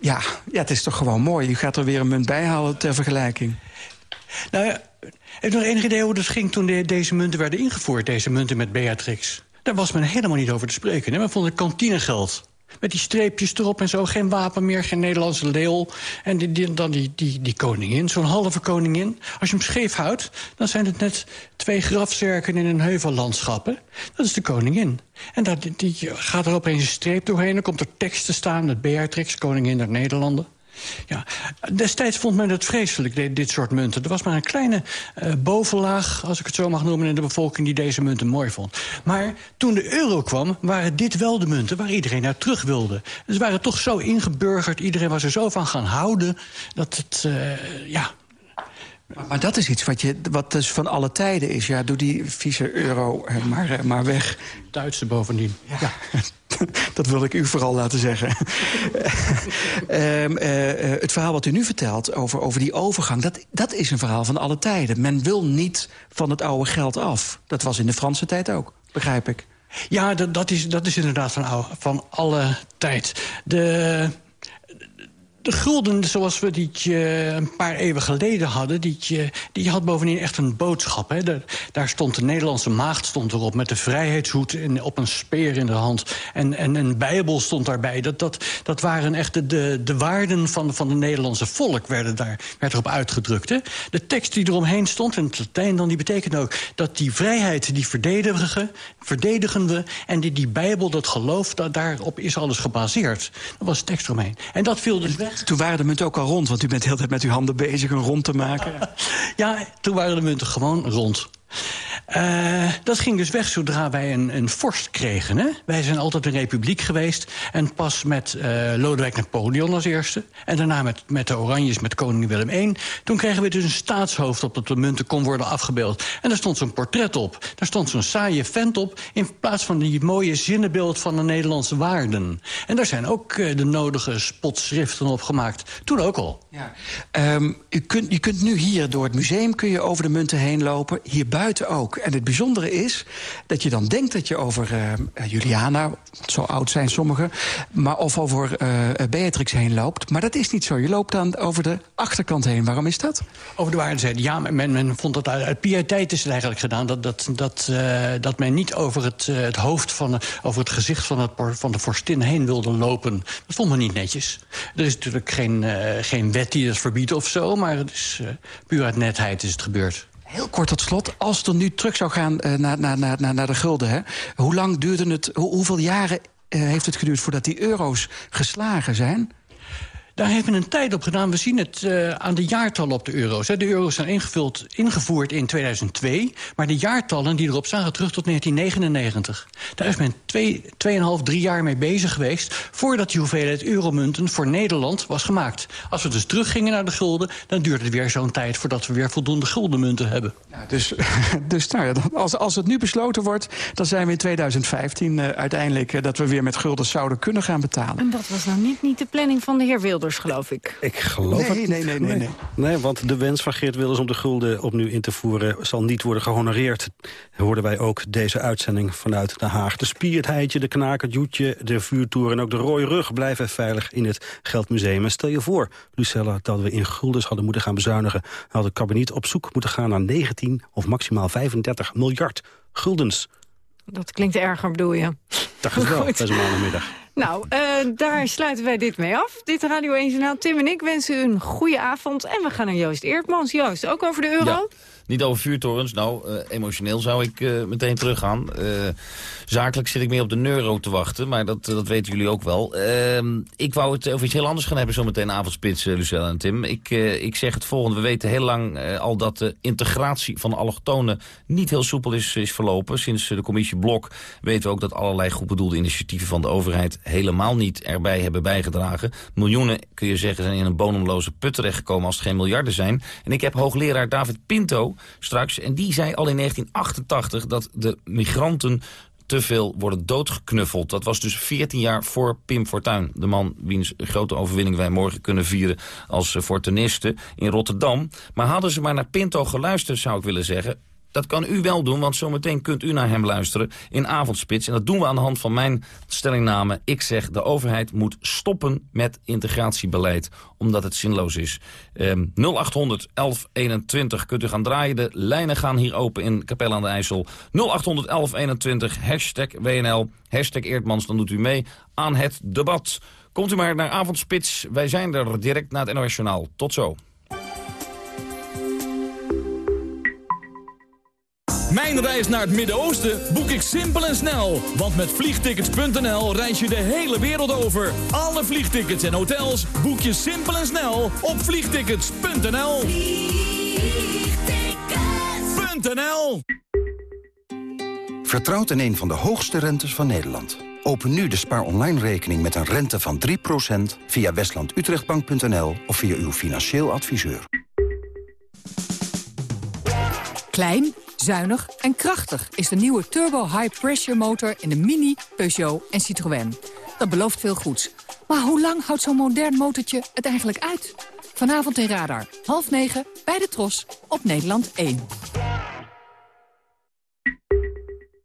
ja, ja, het is toch gewoon mooi. U gaat er weer een munt bij halen ter vergelijking. Nou ja, heb je nog enig idee hoe dat ging toen de, deze munten werden ingevoerd? Deze munten met Beatrix. Daar was men helemaal niet over te spreken. Hè? Men vond het kantinegeld. Met die streepjes erop en zo. Geen wapen meer, geen Nederlandse leeuw. En die, dan die, die, die koningin, zo'n halve koningin. Als je hem scheef houdt, dan zijn het net twee grafzerken in een heuvellandschap. Hè? Dat is de koningin. En die gaat er opeens een streep doorheen. Dan komt er tekst te staan met Beatrix, koningin der Nederlanden. Ja, destijds vond men het vreselijk, dit, soort munten. Er was maar een kleine uh, bovenlaag, als ik het zo mag noemen... in de bevolking die deze munten mooi vond. Maar toen de euro kwam, waren dit wel de munten... waar iedereen naar terug wilde. Ze waren toch zo ingeburgerd, iedereen was er zo van gaan houden... dat het, uh, ja... Maar, maar, dat is iets wat, je, wat dus van alle tijden is. Ja, doe die vieze euro maar, maar weg. Duitse bovendien. Ja. ja. dat wil ik u vooral laten zeggen. um, uh, het verhaal wat u nu vertelt over, over die overgang... Dat, dat is een verhaal van alle tijden. Men wil niet van het oude geld af. Dat was in de Franse tijd ook, begrijp ik. Ja, dat, dat, is, dat is inderdaad van, oude, van alle tijd. De... De gulden zoals we die uh, een paar eeuwen geleden hadden... die, uh, die had bovendien echt een boodschap. Hè. De, daar stond de Nederlandse maagd stond erop... met de vrijheidshoed in, op een speer in de hand. En, en een bijbel stond daarbij. Dat, dat, dat waren echt de, de, de waarden van, van het Nederlandse volk... Werden daar, werd erop uitgedrukt. Hè. De tekst die eromheen stond, in het Latijn dan... die betekent ook dat die vrijheid, die verdedigen, verdedigen we... en die, die bijbel, dat geloof, dat, daarop is alles gebaseerd. Dat was de tekst eromheen. En dat viel dus weg. Toen waren de munten ook al rond, want u bent de hele tijd met uw handen bezig een rond te maken. ja, toen waren de munten gewoon rond. Uh, dat ging dus weg zodra wij een, een vorst kregen. Hè? Wij zijn altijd een republiek geweest. En pas met uh, Lodewijk Napoleon als eerste. En daarna met, met de Oranjes, met koning Willem I. Toen kregen we dus een staatshoofd op dat de munten kon worden afgebeeld. En daar stond zo'n portret op. Daar stond zo'n saaie vent op. In plaats van die mooie zinnenbeeld van de Nederlandse waarden. En daar zijn ook uh, de nodige spotschriften op gemaakt. Toen ook al. Ja. U kunt, je kunt nu hier door het museum kun je over de munten heen lopen. Hier buiten ook. En het bijzondere is dat je dan denkt dat je over uh, Juliana... zo oud zijn sommigen, maar of over uh, Beatrix heen loopt. Maar dat is niet zo. Je loopt dan over de achterkant heen. Waarom is dat? Over de waardigheid. Ja, men, men vond dat uit, uit is het eigenlijk gedaan... dat, dat, dat, dat men niet over het, het hoofd, van, over het gezicht van, het, van de vorstin heen wilde lopen. Dat vond men niet netjes. Er is natuurlijk geen, geen wet die dat verbiedt of zo... maar het is puur uit netheid is het gebeurd. Heel kort tot slot, als het er nu terug zou gaan uh, naar, naar, naar, naar de gulden... Hè, hoe lang duurde het, hoe, hoeveel jaren uh, heeft het geduurd voordat die euro's geslagen zijn? Daar heeft men een tijd op gedaan. We zien het uh, aan de jaartallen op de euro's. De euro's zijn ingevuld, ingevoerd in 2002... maar de jaartallen die erop zagen terug tot 1999. Daar is men twee, tweeënhalf, drie jaar mee bezig geweest... voordat die hoeveelheid euromunten voor Nederland was gemaakt. Als we dus teruggingen naar de gulden... dan duurde het weer zo'n tijd voordat we weer voldoende guldenmunten hebben. Ja, dus dus nou ja, als, als het nu besloten wordt... dan zijn we in 2015 uh, uiteindelijk... Uh, dat we weer met gulden zouden kunnen gaan betalen. En dat was nou niet, niet de planning van de heer Wilders? Wilders, geloof ik. Ik geloof Nee, het nee, nee, nee, nee. Nee, want de wens van Geert Wilders om de gulden opnieuw in te voeren... zal niet worden gehonoreerd. Hoorden wij ook deze uitzending vanuit Den Haag. De Spie, het Heitje, de Knaak, het Joetje, de Vuurtoer... en ook de Rooie Rug blijven veilig in het Geldmuseum. En stel je voor, Lucella, dat we in guldens hadden moeten gaan bezuinigen... dan had het kabinet op zoek moeten gaan naar 19 of maximaal 35 miljard guldens. Dat klinkt erger, bedoel je? Dacht het wel, Goed. bij zo'n maandagmiddag. Nou, eh, daar sluiten wij dit mee af. Dit Radio 1 Journaal. Tim en ik wensen u een goede avond. En we gaan naar Joost Eertmans. Joost, ook over de euro? Niet over vuurtorens. Nou, eh, emotioneel zou ik eh, meteen teruggaan. Eh, zakelijk zit ik meer op de euro te wachten, maar dat, dat weten jullie ook wel. Ehm, ik wou het over iets heel anders gaan hebben zometeen avondspits, Lucella en Tim. Ik, ik zeg het volgende. We weten heel lang al dat de integratie van de allochtonen niet heel soepel is, is verlopen. Sinds de commissie Blok weten we ook dat allerlei goed bedoelde initiatieven van de overheid helemaal niet erbij hebben bijgedragen. Miljoenen, kun je zeggen, zijn in een bodemloze put terechtgekomen als het geen miljarden zijn. En ik heb hoogleraar David Pinto straks, en die zei al in 1988 dat de migranten te veel worden doodgeknuffeld. Dat was dus 14 jaar voor Pim Fortuyn. De man wiens grote overwinning wij morgen kunnen vieren als eh, fortunisten in Rotterdam. Maar hadden ze maar naar Pinto geluisterd, zou ik willen zeggen... Dat kan u wel doen, want zometeen kunt u naar hem luisteren in Avondspits. En dat doen we aan de hand van mijn stellingname. Ik zeg, de overheid moet stoppen met integratiebeleid, omdat het zinloos is. Ehm 0800 1121 kunt u gaan draaien. De lijnen gaan hier open in Capelle aan de IJssel. 0800 1121, hashtag WNL, hashtag Eertmans, dan doet u mee aan het debat. Komt u maar naar Avondspits. Wij zijn er direct na het NOS. Tot zo. Mijn reis naar het Midden-Oosten boek ik simpel en snel. Want met vliegtickets.nl reis je de hele wereld over. Alle vliegtickets en hotels boek je simpel en snel op vliegtickets.nl. Vliegtickets.nl Vertrouwt in een van de hoogste rentes van Nederland. Open nu de spaar online rekening met een rente van 3% via westlandutrechtbank.nl of via uw financieel adviseur. Klein, zuinig en krachtig is de nieuwe Turbo High Pressure motor in de Mini, Peugeot en Citroën. Dat belooft veel goeds. Maar hoe lang houdt zo'n modern motortje het eigenlijk uit? Vanavond in Radar, half negen, bij de Tros, op Nederland 1.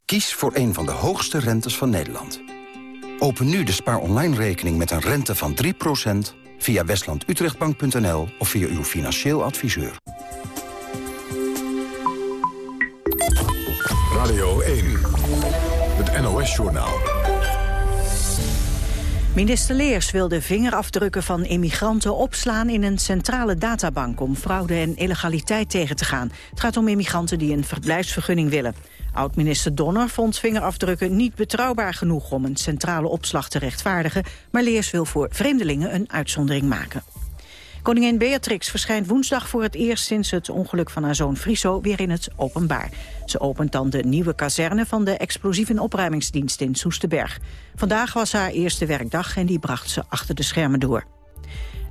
Kies voor een van de hoogste rentes van Nederland. Open nu de spaar online rekening met een rente van 3% via westlandutrechtbank.nl of via uw financieel adviseur. Radio 1, het NOS-journaal. Minister Leers wil de vingerafdrukken van immigranten opslaan in een centrale databank om fraude en illegaliteit tegen te gaan. Het gaat om immigranten die een verblijfsvergunning willen. Oud-minister Donner vond vingerafdrukken niet betrouwbaar genoeg om een centrale opslag te rechtvaardigen, maar Leers wil voor vreemdelingen een uitzondering maken. Koningin Beatrix verschijnt woensdag voor het eerst sinds het ongeluk van haar zoon Friso weer in het openbaar. Ze opent dan de nieuwe kazerne van de explosieve opruimingsdienst in Soesterberg. Vandaag was haar eerste werkdag en die bracht ze achter de schermen door.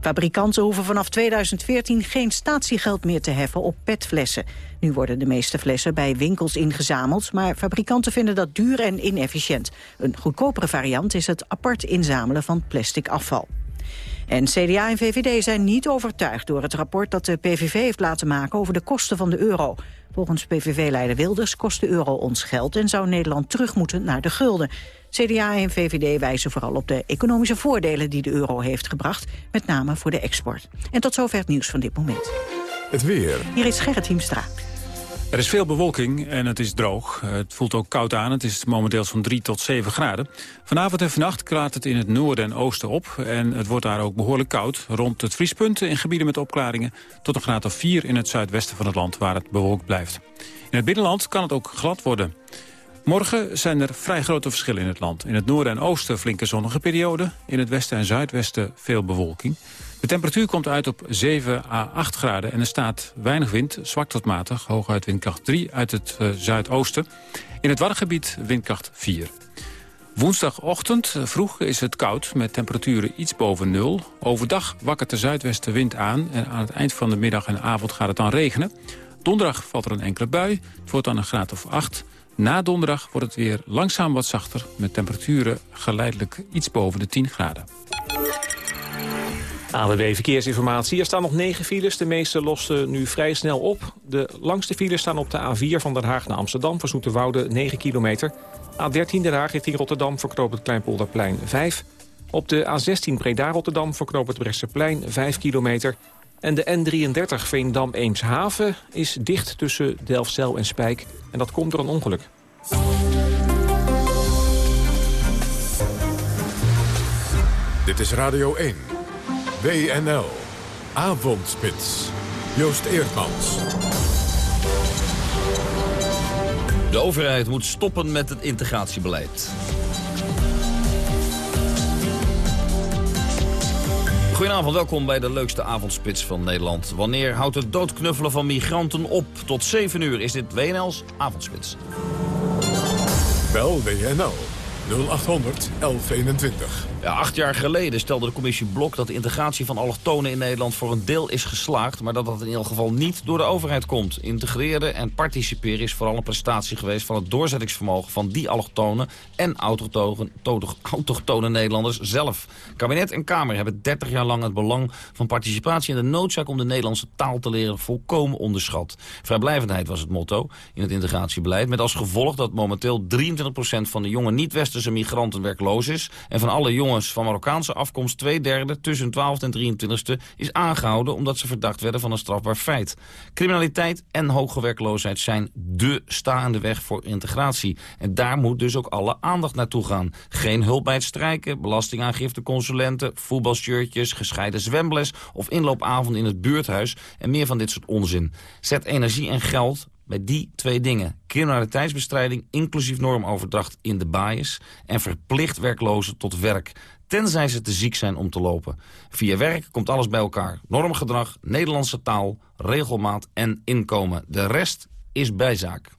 Fabrikanten hoeven vanaf 2014 geen statiegeld meer te heffen op petflessen. Nu worden de meeste flessen bij winkels ingezameld... maar fabrikanten vinden dat duur en inefficiënt. Een goedkopere variant is het apart inzamelen van plastic afval. En CDA en VVD zijn niet overtuigd door het rapport dat de PVV heeft laten maken over de kosten van de euro. Volgens PVV-leider Wilders kost de euro ons geld en zou Nederland terug moeten naar de gulden. CDA en VVD wijzen vooral op de economische voordelen die de euro heeft gebracht, met name voor de export. En tot zover het nieuws van dit moment. Het weer. Hier is Gerrit Hiemstra. Er is veel bewolking en het is droog. Het voelt ook koud aan. Het is momenteel zo'n 3 tot 7 graden. Vanavond en vannacht klaart het in het noorden en oosten op. En het wordt daar ook behoorlijk koud. Rond het vriespunt in gebieden met opklaringen. Tot een graad of 4 in het zuidwesten van het land waar het bewolkt blijft. In het binnenland kan het ook glad worden. Morgen zijn er vrij grote verschillen in het land. In het noorden en oosten flinke zonnige periode. In het westen en zuidwesten veel bewolking. De temperatuur komt uit op 7 à 8 graden en er staat weinig wind, zwak tot matig, hooguit windkracht 3 uit het uh, zuidoosten. In het Waddengebied windkracht 4. Woensdagochtend vroeg is het koud met temperaturen iets boven nul. Overdag wakkert de zuidwestenwind aan en aan het eind van de middag en avond gaat het dan regenen. Donderdag valt er een enkele bui, het wordt dan een graad of 8. Na donderdag wordt het weer langzaam wat zachter met temperaturen geleidelijk iets boven de 10 graden. AWB Verkeersinformatie. Er staan nog negen files. De meeste lossen nu vrij snel op. De langste files staan op de A4 van Den Haag naar Amsterdam... voor Zoeterwoude 9 kilometer. A13 Den Haag richting Rotterdam verknoopt het Kleinpolderplein 5. Op de A16 Breda-Rotterdam verknoopt het Bresseplein 5 kilometer. En de N33 Veendam-Eemshaven is dicht tussen Delfzijl en Spijk. En dat komt door een ongeluk. Dit is Radio 1. WNL. Avondspits. Joost Eerdmans. De overheid moet stoppen met het integratiebeleid. Goedenavond, welkom bij de leukste avondspits van Nederland. Wanneer houdt het doodknuffelen van migranten op? Tot 7 uur is dit WNL's Avondspits. Bel WNL 0800 1121. Acht jaar geleden stelde de commissie Blok dat de integratie van allochtonen in Nederland voor een deel is geslaagd, maar dat dat in ieder geval niet door de overheid komt. Integreren en participeren is vooral een prestatie geweest van het doorzettingsvermogen van die allochtonen en autochtone Nederlanders zelf. Kabinet en Kamer hebben 30 jaar lang het belang van participatie en de noodzaak om de Nederlandse taal te leren volkomen onderschat. Vrijblijvendheid was het motto in het integratiebeleid, met als gevolg dat momenteel 23% van de jonge niet-westerse migranten werkloos is en van alle jonge van Marokkaanse afkomst, twee derde tussen 12 en 23e, is aangehouden omdat ze verdacht werden van een strafbaar feit. Criminaliteit en hoge werkloosheid zijn de staande weg voor integratie. En daar moet dus ook alle aandacht naartoe gaan. Geen hulp bij het strijken, belastingaangifte, consulenten, voetbalshirtjes, gescheiden zwembles of inloopavond in het buurthuis en meer van dit soort onzin. Zet energie en geld bij die twee dingen. Criminaliteitsbestrijding, inclusief normoverdracht in de bias... en verplicht werklozen tot werk, tenzij ze te ziek zijn om te lopen. Via werk komt alles bij elkaar. Normgedrag, Nederlandse taal, regelmaat en inkomen. De rest is bijzaak.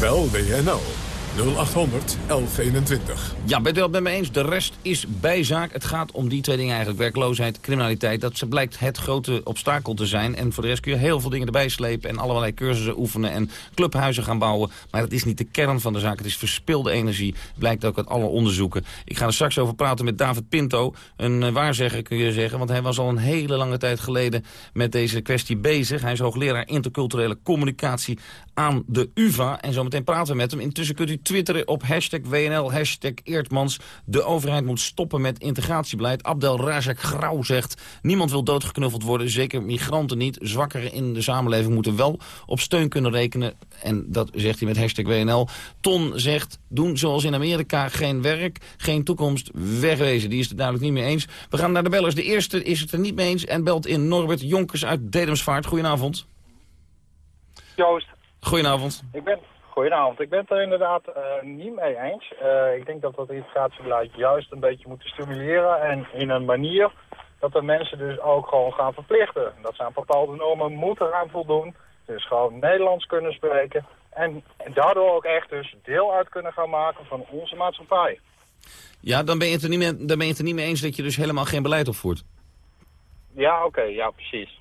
Bel WNL 0800 1121. Ja, bent u het met me eens? De rest is bijzaak. Het gaat om die twee dingen eigenlijk. Werkloosheid, criminaliteit. Dat blijkt het grote obstakel te zijn. En voor de rest kun je heel veel dingen erbij slepen... en allerlei cursussen oefenen en clubhuizen gaan bouwen. Maar dat is niet de kern van de zaak. Het is verspilde energie. Blijkt ook uit alle onderzoeken. Ik ga er straks over praten met David Pinto. Een uh, waarzegger kun je zeggen. Want hij was al een hele lange tijd geleden met deze kwestie bezig. Hij is hoogleraar interculturele communicatie aan de UvA. En zometeen praten we met hem. Intussen kunt u twitteren op hashtag WNL, hashtag Eertmans. De overheid moet stoppen met integratiebeleid. Abdel Razak Grauw zegt, niemand wil doodgeknuffeld worden. Zeker migranten niet. Zwakkeren in de samenleving moeten wel op steun kunnen rekenen. En dat zegt hij met hashtag WNL. Ton zegt, doen zoals in Amerika, geen werk, geen toekomst, wegwezen. Die is het duidelijk niet mee eens. We gaan naar de bellers. De eerste is het er niet mee eens en belt in Norbert Jonkers uit Dedemsvaart. Goedenavond. Joost. Goedenavond. Ik ben, goedenavond. Ik ben het er inderdaad uh, niet mee eens. Uh, ik denk dat dat integratiebeleid juist een beetje moet stimuleren en in een manier dat de mensen dus ook gewoon gaan verplichten. Dat ze aan bepaalde normen moeten gaan voldoen. Dus gewoon Nederlands kunnen spreken. En, daardoor ook echt dus deel uit kunnen gaan maken van onze maatschappij. Ja, dan ben je het er niet mee, dan ben je het er niet mee eens dat je dus helemaal geen beleid opvoert. Ja, oké. Okay, ja, precies.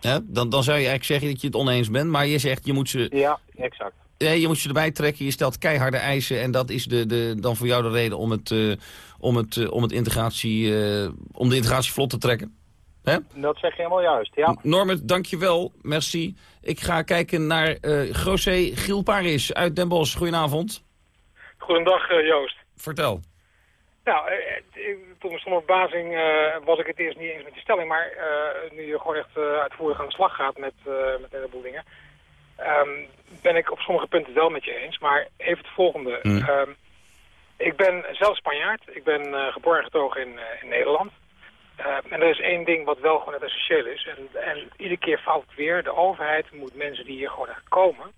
Ja, dan, dan zou je eigenlijk zeggen dat je het oneens bent, maar je zegt je moet ze... Ja, exact. Nee, je moet ze erbij trekken, je stelt keiharde eisen en dat is de, de, dan voor jou de reden om, het, uh, om, het, uh, om, het integratie, uh, om de integratie vlot te trekken. Hè? Dat zeg je helemaal juist, ja. Norbert, dankjewel, merci. Ik ga kijken naar uh, José Giel Paris uit Den Bosch. Goedenavond. Goedendag, Joost. Vertel. Nou, tot mijn stomme verbazing uh, was ik het eerst niet eens met die stelling. Maar uh, nu je gewoon echt uh, uitvoerig aan de slag gaat met, met een heleboel dingen... Um, ben ik op sommige punten wel met je eens. Maar even het volgende. Mm. Um, ik ben zelf Spanjaard. Ik ben geboren en getogen in, in Nederland. en er is één ding wat wel gewoon het essentieel is. En, en iedere keer valt het weer. De overheid moet mensen die hier gewoon echt komen...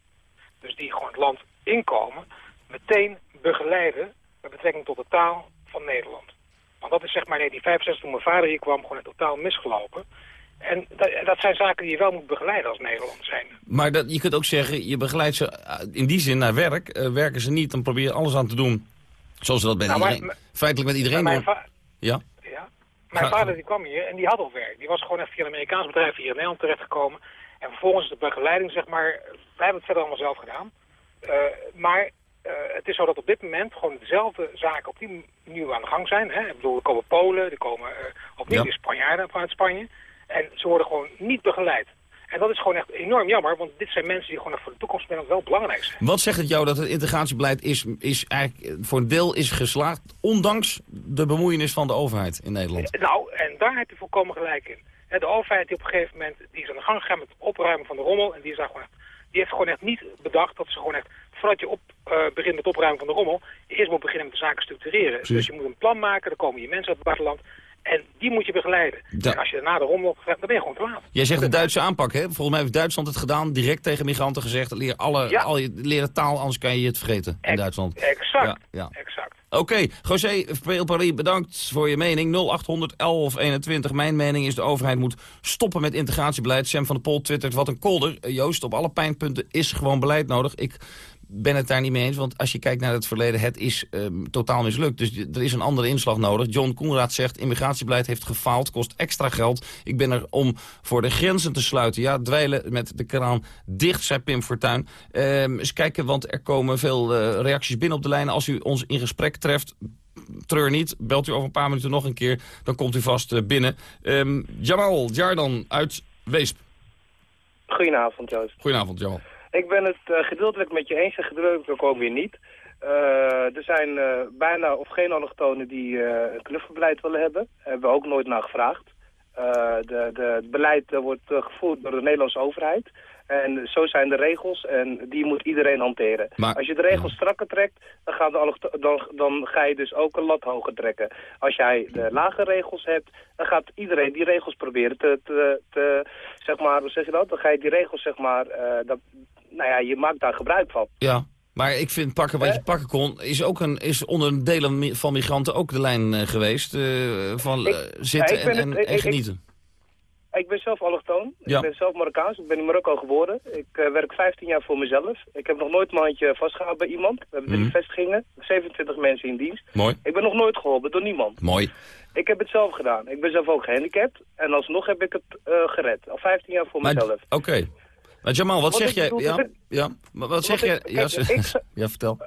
dus die gewoon het land inkomen... meteen begeleiden met betrekking tot de taal van Nederland. Want dat is zeg maar in 1965 toen mijn vader hier kwam gewoon totaal misgelopen. En dat, dat, zijn zaken die je wel moet begeleiden als Nederland zijn. Maar dat, je kunt ook zeggen, je begeleidt ze in die zin naar werk. Uh, werken ze niet, dan probeer je alles aan te doen. Zoals ze dat bij nou, iedereen, maar, feitelijk met iedereen doen. Ja? ja? Mijn Ga, vader die kwam hier en die had al werk. Die was gewoon echt via een Amerikaans bedrijf hier in Nederland terechtgekomen. En vervolgens de begeleiding, zeg maar, wij hebben het verder allemaal zelf gedaan. Uh, maar eh, het is zo dat op dit moment gewoon dezelfde zaken op die manier aan de gang zijn. Hè? Ik bedoel, er komen Polen, er komen uh, opnieuw ja. Spanjaarden vanuit Spanje. En ze worden gewoon niet begeleid. En dat is gewoon echt enorm jammer, want dit zijn mensen die gewoon voor de toekomst wel belangrijk zijn. Wat zegt het jou dat het integratiebeleid is, is eigenlijk voor een deel is geslaagd, ondanks de bemoeienis van de overheid in Nederland? Eh, nou, en daar heeft u volkomen gelijk in. De overheid die op een gegeven moment die is aan de gang gegaan met het opruimen van de rommel. En die, is daar gewoon echt, die heeft gewoon echt niet bedacht dat ze gewoon echt, voordat je op, uh, begint met opruimen van de rommel, eerst moet beginnen met de zaken structureren. Dus je moet een plan maken, dan komen je mensen uit het buitenland. En die moet je begeleiden. En als je daarna de rommel opgrijpt, dan ben je gewoon te laat. Jij zegt de Duitse aanpak, hè? Volgens mij heeft Duitsland het gedaan, direct tegen migranten gezegd... leer, alle, ja. al je, leer de taal, anders kan je het vergeten in Duitsland. Exact, ja, ja. exact. Oké, okay. José Paris, bedankt voor je mening. 0800 1121. Mijn mening is de overheid moet stoppen met integratiebeleid. Sam van der Pol twittert, wat een kolder. Joost, op alle pijnpunten is gewoon beleid nodig. Ik ben het daar niet mee eens, want als je kijkt naar het verleden... het is um, totaal mislukt, dus er is een andere inslag nodig. John Koenraad zegt, immigratiebeleid heeft gefaald, kost extra geld. Ik ben er om voor de grenzen te sluiten. Ja, dweilen met de kraan dicht, zei Pim Fortuyn. Um, eens kijken, want er komen veel uh, reacties binnen op de lijn. Als u ons in gesprek treft, treur niet. Belt u over een paar minuten nog een keer, dan komt u vast uh, binnen. Um, Jamal Jardan uit Weesp. Goedenavond, Joost. Goedenavond, Jamal. Ik ben het uh, gedeeltelijk met je eens en gedeeltelijk ook weer niet. Uh, er zijn uh, bijna of geen allochtonen die een knuffelbeleid willen hebben. Daar hebben we ook nooit naar gevraagd. de, de, het beleid wordt gevoerd door de Nederlandse overheid. En zo zijn de regels en die moet iedereen hanteren. Maar, Als je de regels strakker trekt, dan, de dan, dan ga je dus ook een lat hoger trekken. Als jij de lage regels hebt, dan gaat iedereen die regels proberen te, te, te zeg maar, hoe zeg je dat? Dan ga je die regels, zeg maar, uh, dat, nou ja, je maakt daar gebruik van. Ja, maar ik vind pakken wat je pakken kon, is ook een, is onder delen van migranten ook de lijn uh, geweest. Uh, van ik, zitten ja, en, en, het, en, genieten. Ik, ik, ben zelf allochtoon. Ja. Ik ben zelf Marokkaans. Ik ben in Marokko geboren. Ik uh, werk 15 jaar voor mezelf. Ik heb nog nooit mijn handje vastgehouden bij iemand. We hebben drie mm. vestigingen. 27 mensen in dienst. Mooi. Ik ben nog nooit geholpen door niemand. Mooi. Ik heb het zelf gedaan. Ik ben zelf ook gehandicapt. En alsnog heb ik het gered. Al 15 jaar voor maar, mezelf. Oké. Okay. Maar Jamal, wat, wat zeg jij? Ja, ja, maar wat zeg jij? Ja, ja, vertel.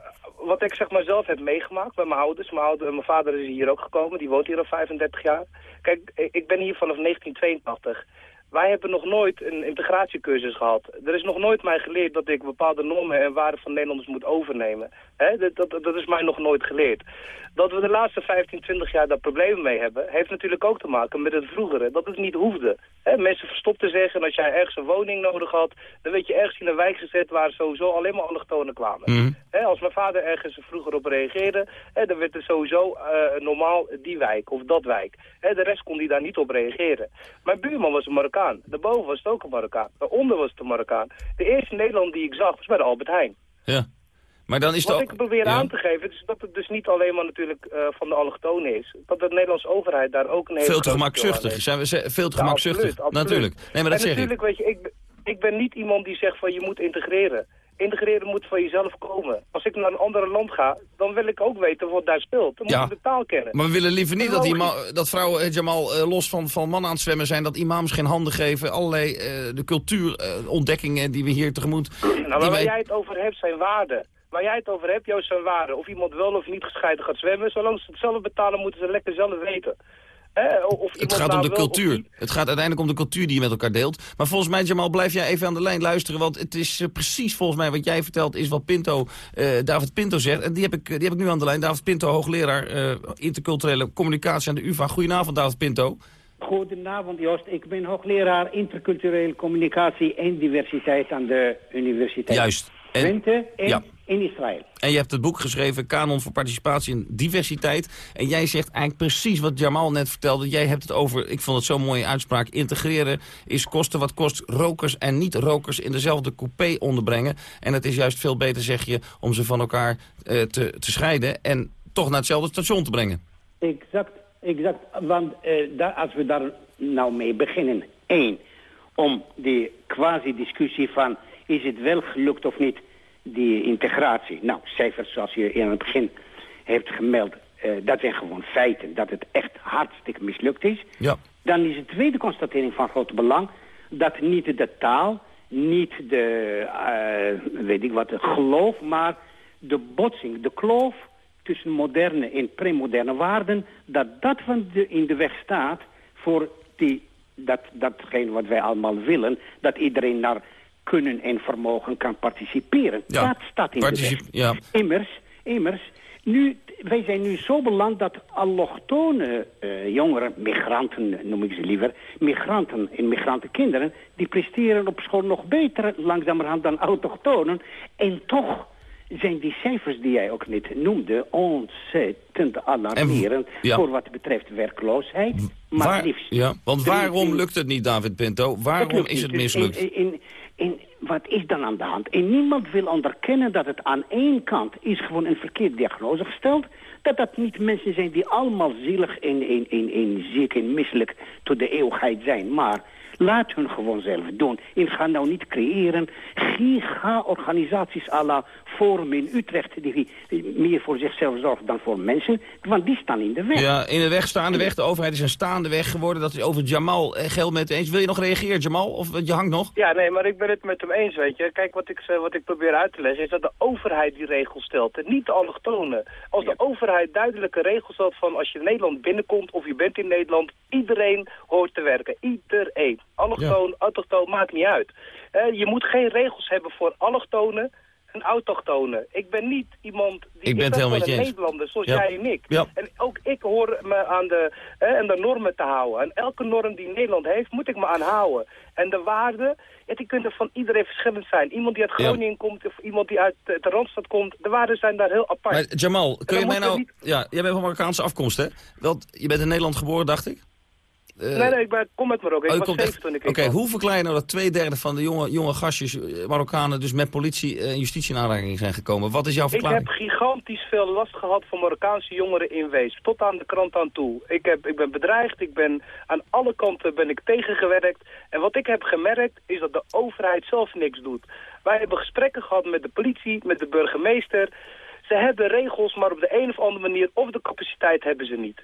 Wat ik zeg maar zelf heb meegemaakt bij mijn ouders. Mijn, ouder, mijn vader is hier ook gekomen, die woont hier al 35 jaar. Kijk, ik ben hier vanaf 1982. Wij hebben nog nooit een integratiecursus gehad. Er is nog nooit mij geleerd dat ik bepaalde normen en waarden van Nederlanders moet overnemen. Dat, dat, dat, is mij nog nooit geleerd. Dat we de laatste 15, 20 jaar daar problemen mee hebben, heeft natuurlijk ook te maken met het vroegere, dat het niet hoefde. Mensen verstopten zich en als jij ergens een woning nodig had, dan werd je ergens in een wijk gezet waar sowieso alleen maar allochtonen kwamen. Mm. Als mijn vader ergens vroeger op reageerde, dan werd er sowieso uh, normaal die wijk of dat wijk. De rest kon die daar niet op reageren. Mijn buurman was een Marokkaan. Daarboven was het ook een Marokkaan. Daaronder was het een Marokkaan. De eerste Nederland die ik zag was bij de Albert Heijn. Ja. Maar dan is Wat ik probeer aan te geven, is dat het dus niet alleen maar natuurlijk uh, van de allochtonen is. Dat de Nederlandse overheid daar ook een hele Veel te gemakzuchtig. Zijn we veel te ja, gemakzuchtig? Absoluut, absoluut. Natuurlijk. Nee, maar dat en zeg natuurlijk, ik. weet je, ik, ik ben niet iemand die zegt van je moet integreren. Integreren moet van jezelf komen. Als ik naar een ander land ga, dan wil ik ook weten wat daar speelt. Dan moet ik de taal kennen. Maar we willen liever niet dat, ima dat vrouwen eh, Jamal eh, los van, van mannen aan het zwemmen zijn. Dat imams geen handen geven. Allerlei eh, de cultuurontdekkingen die we hier tegemoet. Nou, die maar waar wij- jij het over hebt zijn waarden. Waar jij het over hebt, Joost, zijn waarden. Of iemand wel of niet gescheiden gaat zwemmen. Zolang ze het zelf betalen, moeten ze lekker zelf weten. Hè, Of Het gaat om nou de wel cultuur. niet. Het gaat uiteindelijk om de cultuur die je met elkaar deelt. Maar volgens mij, Jamal, blijf jij even aan de lijn luisteren. Want het is eh, precies volgens mij wat jij vertelt, is wat Pinto, eh, David Pinto zegt. En die heb, ik, die heb ik nu aan de lijn. David Pinto, hoogleraar eh, interculturele communicatie aan de UvA. Goedenavond, David Pinto. Goedenavond Joost, ik ben hoogleraar interculturele communicatie en diversiteit aan de Universiteit Juist. En- Twente en ja. in Israël. En je hebt het boek geschreven, Kanon voor Participatie en Diversiteit. En jij zegt eigenlijk precies wat Jamal net vertelde. Jij hebt het over, ik vond het zo'n mooie uitspraak... integreren is kosten wat kost rokers en niet-rokers in dezelfde coupé onderbrengen. En het is juist veel beter, zeg je, om ze van elkaar eh, te, te scheiden... en toch naar hetzelfde station te brengen. Exact, exact. Want eh, daar, als we daar nou mee beginnen, één, om die quasi-discussie van is het wel gelukt of niet, die integratie. Nou, cijfers zoals je in het begin heeft gemeld, eh, dat zijn gewoon feiten, dat het echt hartstikke mislukt is. Ja. Dan is de tweede constatering van groot belang dat niet de taal, niet de, eh, weet ik wat, geloof, maar de botsing, de kloof tussen moderne en premoderne waarden, dat dat van de, in de weg staat voor die, dat, datgene wat wij allemaal willen, dat iedereen naar kunnen en vermogen kan participeren. Ja, dat staat in de particip- ja. Immers, immers, nu, wij zijn nu zo beland dat allochtone eh, jongeren, migranten noem ik ze liever, migranten en migrantenkinderen, die presteren op school nog beter langzamerhand dan autochtonen. En toch zijn die cijfers die jij ook net noemde ontzettend alarmerend ja. voor wat betreft werkloosheid. Maar Waar- liefst ja, want waarom lukt het niet, David Pinto? Waarom is het. Dus mislukt? En, en wat is dan aan de hand? En niemand wil onderkennen dat het aan één kant is gewoon een verkeerde diagnose gesteld. Dat dat niet mensen zijn die allemaal zielig en, en, en, en ziek en misselijk tot de eeuwigheid zijn. Maar laat hun gewoon zelf doen. En ga nou niet creëren giga-organisaties à la Forum in Utrecht... Die, die meer voor zichzelf zorgen dan voor mensen. Want die staan in de weg. Ja, in de weg, staande weg. De overheid is een staande weg geworden. Dat is over Jamal eh, Geld met eens. Wil je nog reageren, Jamal? Of je hangt nog? Ja, nee, maar ik ben het met hem eens, weet je. Kijk, wat ik, eh, wat ik probeer uit te leggen is dat de overheid die regels stelt en niet de allochtonen. Als de overheid duidelijke regels stelt van als je in Nederland binnenkomt of je bent in Nederland, iedereen hoort te werken. Iedereen. Allochtoon, autochtoon, maakt niet uit. Je moet geen regels hebben voor allochtonen en autochtonen. Ik ben niet iemand die... Ik ben helemaal een. Nederlander, zoals Ja. jij en ik. Ja. En ook ik hoor me aan de, aan de normen te houden. En elke norm die Nederland heeft, moet ik me aan houden. En de waarden, ja, die kunnen van iedereen verschillend zijn. Iemand die uit Ja. Groningen komt of iemand die uit eh, de Randstad komt, de waarden zijn daar heel apart. Maar Jamal, kun je mij nou... Ja, jij bent van Marokkaanse afkomst, hè? Want je bent in Nederland geboren, dacht ik? Eh, nee, nee, ik ben, kom met Marokko. Ik oh, was zeven echt- toen ik Oké, hoe verklaar je nou dat twee derde van de jonge, jonge gastjes, eh, Marokkanen, dus met politie en justitie in aanraking zijn gekomen? Wat is jouw Ik verklaring? heb gigantisch veel last gehad van Marokkaanse jongeren in Wees. Tot aan de krant aan toe. Ik, heb, ik ben bedreigd, ik ben aan alle kanten ben ik tegengewerkt. En wat ik heb gemerkt is dat de overheid zelf niks doet. Wij hebben gesprekken gehad met de politie, met de burgemeester. Ze hebben regels, maar op de een of andere manier of de capaciteit hebben ze niet.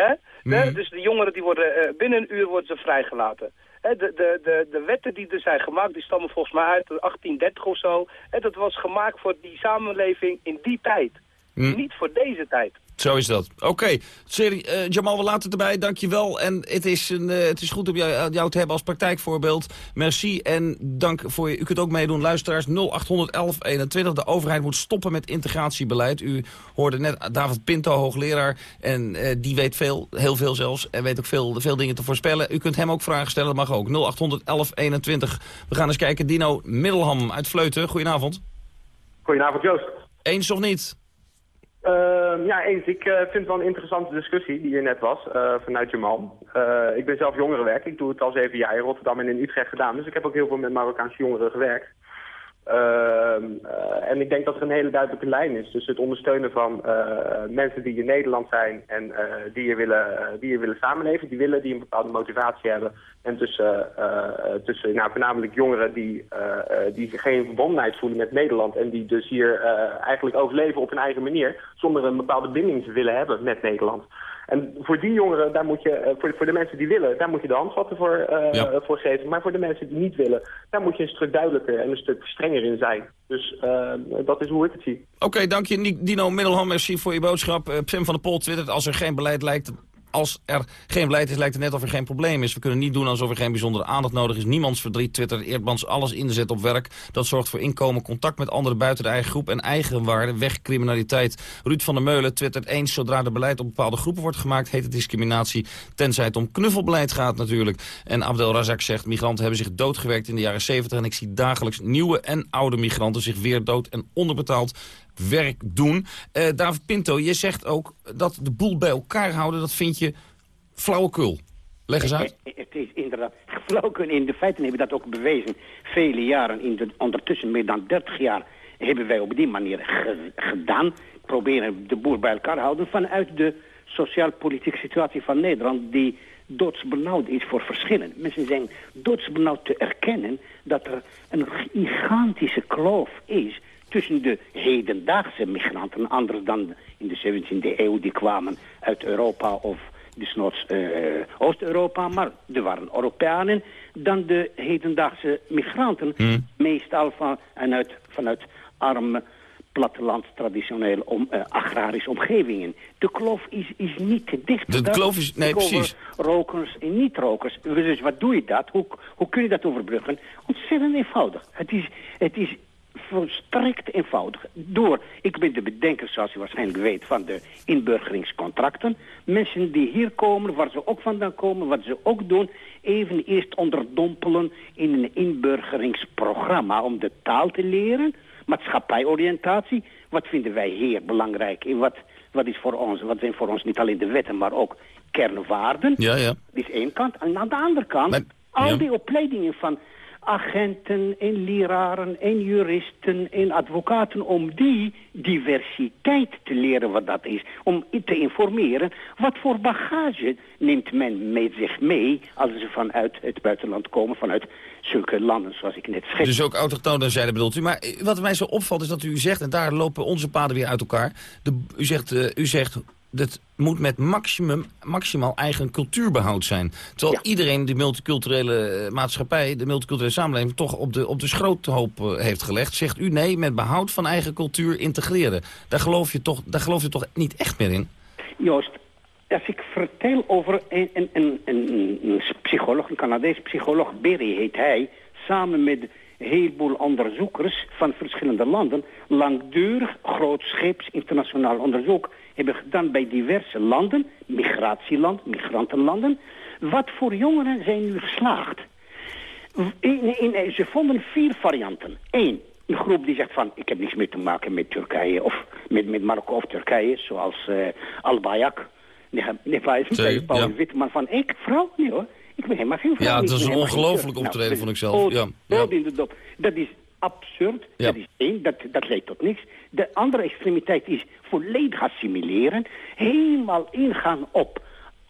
Hè? Hè? Dus de jongeren die worden, eh, binnen een uur worden ze vrijgelaten. De, de, de, de wetten die er zijn gemaakt, die stammen volgens mij uit 1830 of zo. Dat was gemaakt voor die samenleving in die tijd. Niet voor deze tijd. Zo is dat. Oké, Sorry, eh, Jamal, we laten het erbij. Dankjewel. En het is, een, eh, het is goed om jou, jou te hebben als praktijkvoorbeeld. Merci en dank voor je. U kunt ook meedoen, luisteraars. 0811 21. De overheid moet stoppen met integratiebeleid. U hoorde net David Pinto, hoogleraar. En eh, die weet veel, heel veel zelfs. En weet ook veel, veel dingen te voorspellen. U kunt hem ook vragen stellen, dat mag ook. 0811 21. We gaan eens kijken. Dino Middelham uit Vleuten. Goedenavond. Goedenavond Joost. Eens of niet? Ehm, ja, eens. Ik eh, vind het wel een interessante discussie die er net was eh, vanuit Jamal. Eh ik ben zelf jongerenwerk. Ik doe het al zeven jaar in Rotterdam en in Utrecht gedaan. Dus ik heb ook heel veel met Marokkaanse jongeren gewerkt. Ehm, eh, en ik denk dat er een hele duidelijke lijn is tussen het ondersteunen van eh, mensen die in Nederland zijn en eh, die, hier willen, die hier willen samenleven, die willen, die een bepaalde motivatie hebben. En tussen, tussen nou, voornamelijk jongeren die, die geen verbondenheid voelen met Nederland en die dus hier eigenlijk overleven op hun eigen manier, zonder een bepaalde binding te willen hebben met Nederland. En voor die jongeren, daar moet je, eh, voor, voor de mensen die willen, daar moet je de handvatten voor, eh, voor geven. Maar voor de mensen die niet willen, daar moet je een stuk duidelijker en een stuk strenger in zijn. Dus eh, dat is hoe ik het zie. Oké, dank je Dino Middelham. Merci voor je boodschap. Pim van der Pol twittert, als er geen beleid lijkt... Als er geen beleid is, lijkt het net of er geen probleem is. We kunnen niet doen alsof er geen bijzondere aandacht nodig is. Niemands verdriet, Twitter, Eerdmans, alles inzet op werk. Dat zorgt voor inkomen, contact met anderen buiten de eigen groep... en eigenwaarde, weg criminaliteit. Ruud van der Meulen twittert eens... zodra er beleid op bepaalde groepen wordt gemaakt... heet het discriminatie, tenzij het om knuffelbeleid gaat natuurlijk. En Abdel Razak zegt, migranten hebben zich doodgewerkt in de jaren 70... en ik zie dagelijks nieuwe en oude migranten zich weer dood en onderbetaald werk doen. Eh, David Pinto, je zegt ook dat de boel bij elkaar houden, dat vind je flauwekul. Leg eens uit. Het is inderdaad gefloken. In de feiten hebben dat ook bewezen. Vele jaren, in de, ondertussen meer dan 30 jaar, hebben wij op die manier ge- gedaan. Proberen de boer bij elkaar te houden vanuit de sociaal-politieke situatie van Nederland... die doodsbenauwd is voor verschillen. Mensen zijn doodsbenauwd te erkennen dat er een gigantische kloof is tussen de hedendaagse migranten, anders dan in de 17e eeuw, die kwamen uit Europa of dus eh, Oost-Europa, maar er waren Europeanen, dan de hedendaagse migranten, meestal van, vanuit, vanuit arme platteland traditionele om, uh, agrarische omgevingen. De kloof is, is niet te dicht. De, kloof is, nee precies. Rokers en niet-rokers. Dus wat doe je dat? Hoe, hoe kun je dat overbruggen? Ontzettend eenvoudig. Het is, het is volstrekt eenvoudig. Door, ik ben de bedenker, zoals u waarschijnlijk weet, van de inburgeringscontracten. Mensen die hier komen, waar ze ook vandaan komen, wat ze ook doen... even eerst onderdompelen in een inburgeringsprogramma om de taal te leren... maatschappijoriëntatie, wat vinden wij hier belangrijk... en wat, wat, is voor ons, wat zijn voor ons niet alleen de wetten, maar ook kernwaarden. Ja, ja. Dat is één kant. En aan de andere kant, al die opleidingen van agenten en leraren en juristen en advocaten... om die diversiteit te leren wat dat is. Om te informeren wat voor bagage neemt men met zich mee... als ze vanuit het buitenland komen, vanuit zulke landen zoals ik net schets. Dus ook autochtonen zeiden bedoelt u. Maar wat mij zo opvalt is dat u zegt, en daar lopen onze paden weer uit elkaar... De, u, zegt, uh, u zegt dat moet met maximum, maximaal eigen cultuurbehoud zijn. Terwijl iedereen de multiculturele eh, maatschappij, de multiculturele samenleving... toch op de, op de schroothoop uh, heeft gelegd. Zegt u nee, met behoud van eigen cultuur integreren. Daar geloof je toch, daar geloof je toch niet echt meer in? Joost, als ik vertel over een, een, een, een psycholoog, een Canadees psycholoog, Berry heet hij... samen met een heleboel onderzoekers van verschillende landen... langdurig, grootscheeps, internationaal onderzoek hebben gedaan bij diverse landen, migratieland, migrantenlanden. Wat voor jongeren zijn nu geslaagd? In, in, ze vonden vier varianten. Eén, een groep die zegt van, ik heb niks meer te maken met Turkije of met, met Marokko of Turkije, zoals uh, Al-Bayak. Nee, nee, nee, Paul ja. Witteman van, ik, vrouw? Nee hoor, ik ben helemaal geen vrouw. Ja, het is een ongelooflijk optreden, nou, vond ik zelf. Ja, ja. Dat is absurd. Ja. Dat is één, dat, dat leidt tot niks. De andere extremiteit is volledig assimileren. Helemaal ingaan op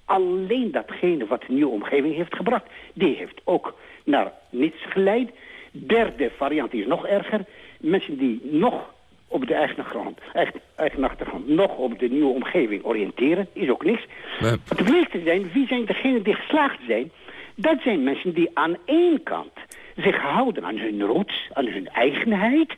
alleen datgene wat de nieuwe omgeving heeft gebracht. Die heeft ook naar niets geleid. Derde variant is nog erger. Mensen die nog op de eigen grond, eigen, eigen achtergrond, nog op de nieuwe omgeving oriënteren, is ook niks. Nee. Blijkt te zijn, wie zijn degenen die geslaagd zijn? Dat zijn mensen die aan één kant zich houden aan hun roots, aan hun eigenheid...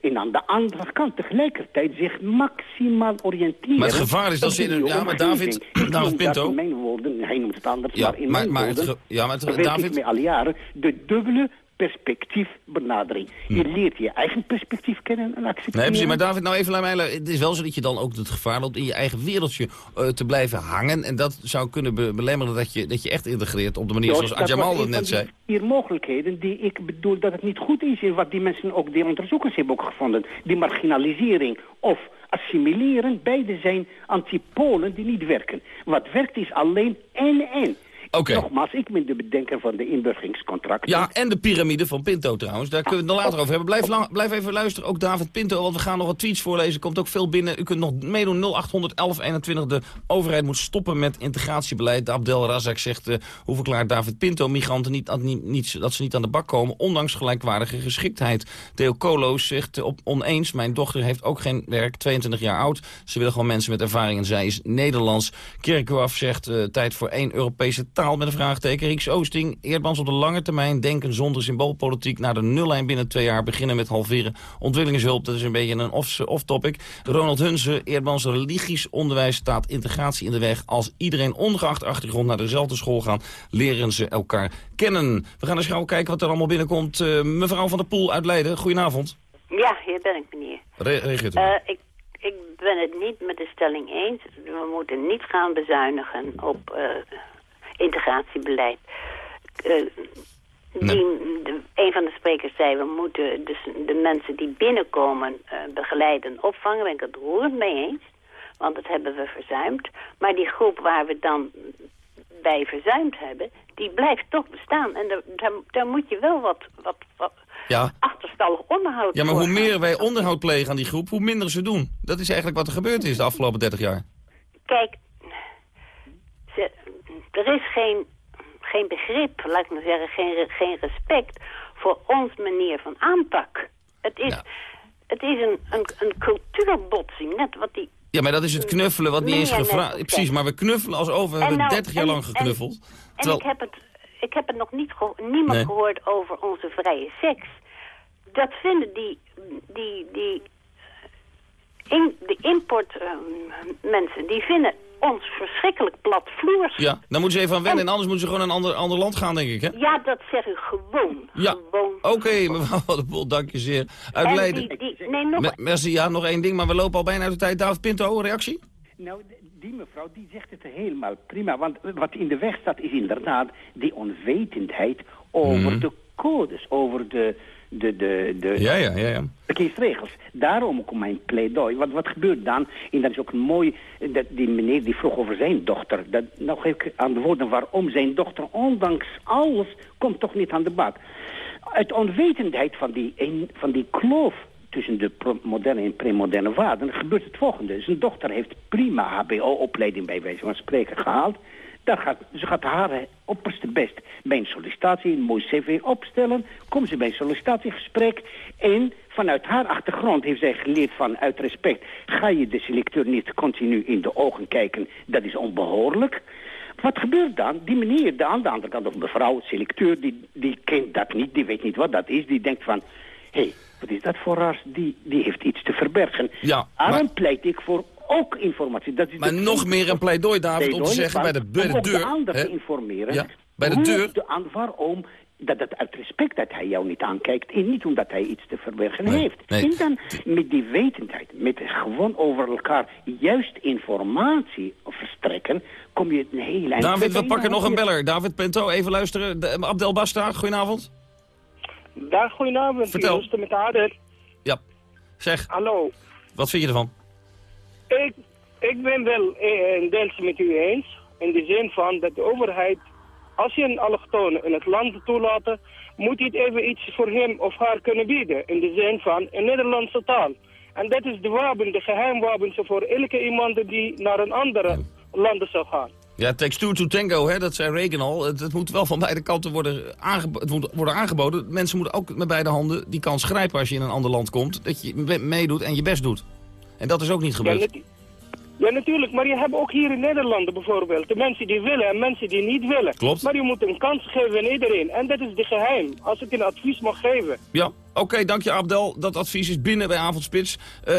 En aan de andere kant tegelijkertijd zich maximaal oriënteren... Maar het gevaar is dat ze... In, ja, maar David, David Pinto... in mijn woorden, hij noemt het anders, ja, maar in maar, mijn maar woorden... Het, ja, maar het, David... ik al jaren de dubbele perspectiefbenadering. Hm. Je leert je eigen perspectief kennen en accepteren. Nee, precies. Maar David, nou even naar mij. Het is wel zo dat je dan ook het gevaar loopt in je eigen wereldje uh, te blijven hangen. En dat zou kunnen be belemmeren dat je, dat je echt integreert op de manier zoals Adjamal dat net zei. Hier mogelijkheden die ik bedoel dat het niet goed is. En wat die mensen ook, die onderzoekers hebben ook gevonden. Die marginalisering of assimileren, beide zijn antipolen die niet werken. Wat werkt is alleen en-en. Okay. Nogmaals, ik ben de bedenker van de inburgeringscontracten. Ja, en de piramide van Pinto trouwens. Daar kunnen we het nog later over hebben. Blijf, lang, blijf even luisteren, ook David Pinto, want we gaan nog wat tweets voorlezen. Komt ook veel binnen. U kunt nog meedoen 0800 1121. De overheid moet stoppen met integratiebeleid. Abdel Razak zegt, uh, hoe verklaart David Pinto migranten niet, niet, niet, dat ze niet aan de bak komen, ondanks gelijkwaardige geschiktheid. Theo Kolo's zegt uh, op oneens, mijn dochter heeft ook geen werk, 22 jaar oud. Ze willen gewoon mensen met ervaring en zij is Nederlands. Kerkhoff zegt, uh, tijd voor één Europese taal met een vraagteken. Rieks Oosting, Eerdmans op de lange termijn denken zonder symboolpolitiek naar de nullijn binnen twee jaar. Beginnen met halveren ontwikkelingshulp. Dat is een beetje een off-topic. Ronald Hunze, Eerdmans religisch onderwijs staat integratie in de weg. Als iedereen ongeacht achtergrond naar dezelfde school gaan, leren ze elkaar kennen. We gaan eens gauw kijken wat er allemaal binnenkomt. Uh, mevrouw van der Poel uit Leiden, goedenavond. Ja, hier ben ik, meneer. Re reageert u. Uh, ik, ik ben het niet met de stelling eens. We moeten niet gaan bezuinigen op uh, integratiebeleid. Uh, die, de, een van de sprekers zei, we moeten dus de mensen die binnenkomen uh, begeleiden, opvangen. Ben ik het roerend mee eens, want dat hebben we verzuimd. Maar die groep waar we dan bij verzuimd hebben, die blijft toch bestaan. En daar, daar, daar moet je wel wat, wat, wat ja. achterstallig onderhoud Ja, maar hoe meer wij onderhoud plegen aan die groep, hoe minder ze doen. Dat is eigenlijk wat er gebeurd is de afgelopen 30 jaar. Kijk, ze, er is geen, geen begrip, laat ik maar zeggen, geen, geen respect voor ons manier van aanpak. Het is, het is een, een, een cultuurbotsing, net wat die... Ja, maar dat is het knuffelen wat niet eens gevraagd... Precies, maar we knuffelen als over, we hebben 30 nou- jaar lang geknuffeld. En, ik, heb het, ik heb het nog niet niemand gehoord over onze vrije seks. Dat vinden die, die, die in, de importmensen, die vinden ons verschrikkelijk platvloers. Ja, dan moeten ze even aan wennen en anders moeten ze gewoon naar een ander, ander land gaan, denk ik, hè? Ja, dat zeg ik gewoon. Ja, oké, mevrouw Van der Poel, dank je zeer. Uit En Leiden. die- die- nee, nog- Me- merci, ja, nog één ding, maar we lopen al bijna uit de tijd. David Pinto, een reactie? Nou, die mevrouw die zegt het helemaal prima. Want wat in de weg staat is inderdaad die onwetendheid over Mhm. de codes, over de, de, de, de Ja, ja, ja, ja. verkeersregels. Daarom komt mijn pleidooi. Want wat gebeurt dan? En dat is ook mooi... Dat die meneer die vroeg over zijn dochter. Dat, nou geef ik aan de woorden waarom zijn dochter, ondanks alles, komt toch niet aan de bak. Uit onwetendheid van die, een, van die kloof tussen de moderne en premoderne waarden gebeurt het volgende. Zijn dochter heeft prima hbo-opleiding bij wijze van spreken gehaald. Gaat, ze gaat haar eh, opperste best bij een sollicitatie, een mooi cv opstellen. Komt ze bij een sollicitatiegesprek. En vanuit haar achtergrond heeft zij geleerd van uit respect... ga je de selecteur niet continu in de ogen kijken. Dat is onbehoorlijk. Wat gebeurt dan? Die meneer de aan de andere kant, of mevrouw, selecteur, die, die kent dat niet, die weet niet wat dat is. Die denkt van, hé, hey, wat is dat voor raars? Die, die heeft iets te verbergen. Ja, Daarom pleit ik voor ook informatie. Dat is Maar de- nog meer een pleidooi, David, om te zeggen bij de, bij de deur... de ander hè? te informeren. Ja, bij de hoe deur... De, aan, waarom dat het uit respect dat hij jou niet aankijkt... en niet omdat hij iets te verbergen Nee, heeft. nee. En dan met die wetendheid, met gewoon over elkaar juist informatie verstrekken... kom je een heel eind. David, we pakken nog een beller. David Pinto, even luisteren. De- Abdel Basta, goedenavond. Dag, goedenavond. Vertel. Met Ader. Ja, zeg. Hallo. Wat vind je ervan? Ik, ik ben wel eh, een deels met u eens. In de zin van dat de overheid, als je een allochtone in het land toelaten, moet hij het even iets voor hem of haar kunnen bieden. In de zin van een Nederlandse taal. En dat is de wapen, de geheimwapen voor elke iemand die naar een andere land zou gaan. Ja, it takes two to tango, hè? dat zei Reagan al. Het, het moet wel van beide kanten worden, het moet worden aangeboden. Mensen moeten ook met beide handen die kans grijpen als je in een ander land komt. Dat je me- meedoet en je best doet. En dat is ook niet Ja, gebeurd. ja, natuurlijk. Maar je hebt ook hier in Nederland bijvoorbeeld de mensen die willen en mensen die niet willen. Klopt. Maar je moet een kans geven aan iedereen. En dat is de geheim, als ik een advies mag geven. Ja, oké, dank je Abdel. Dat advies is binnen bij Avondspits. Eh,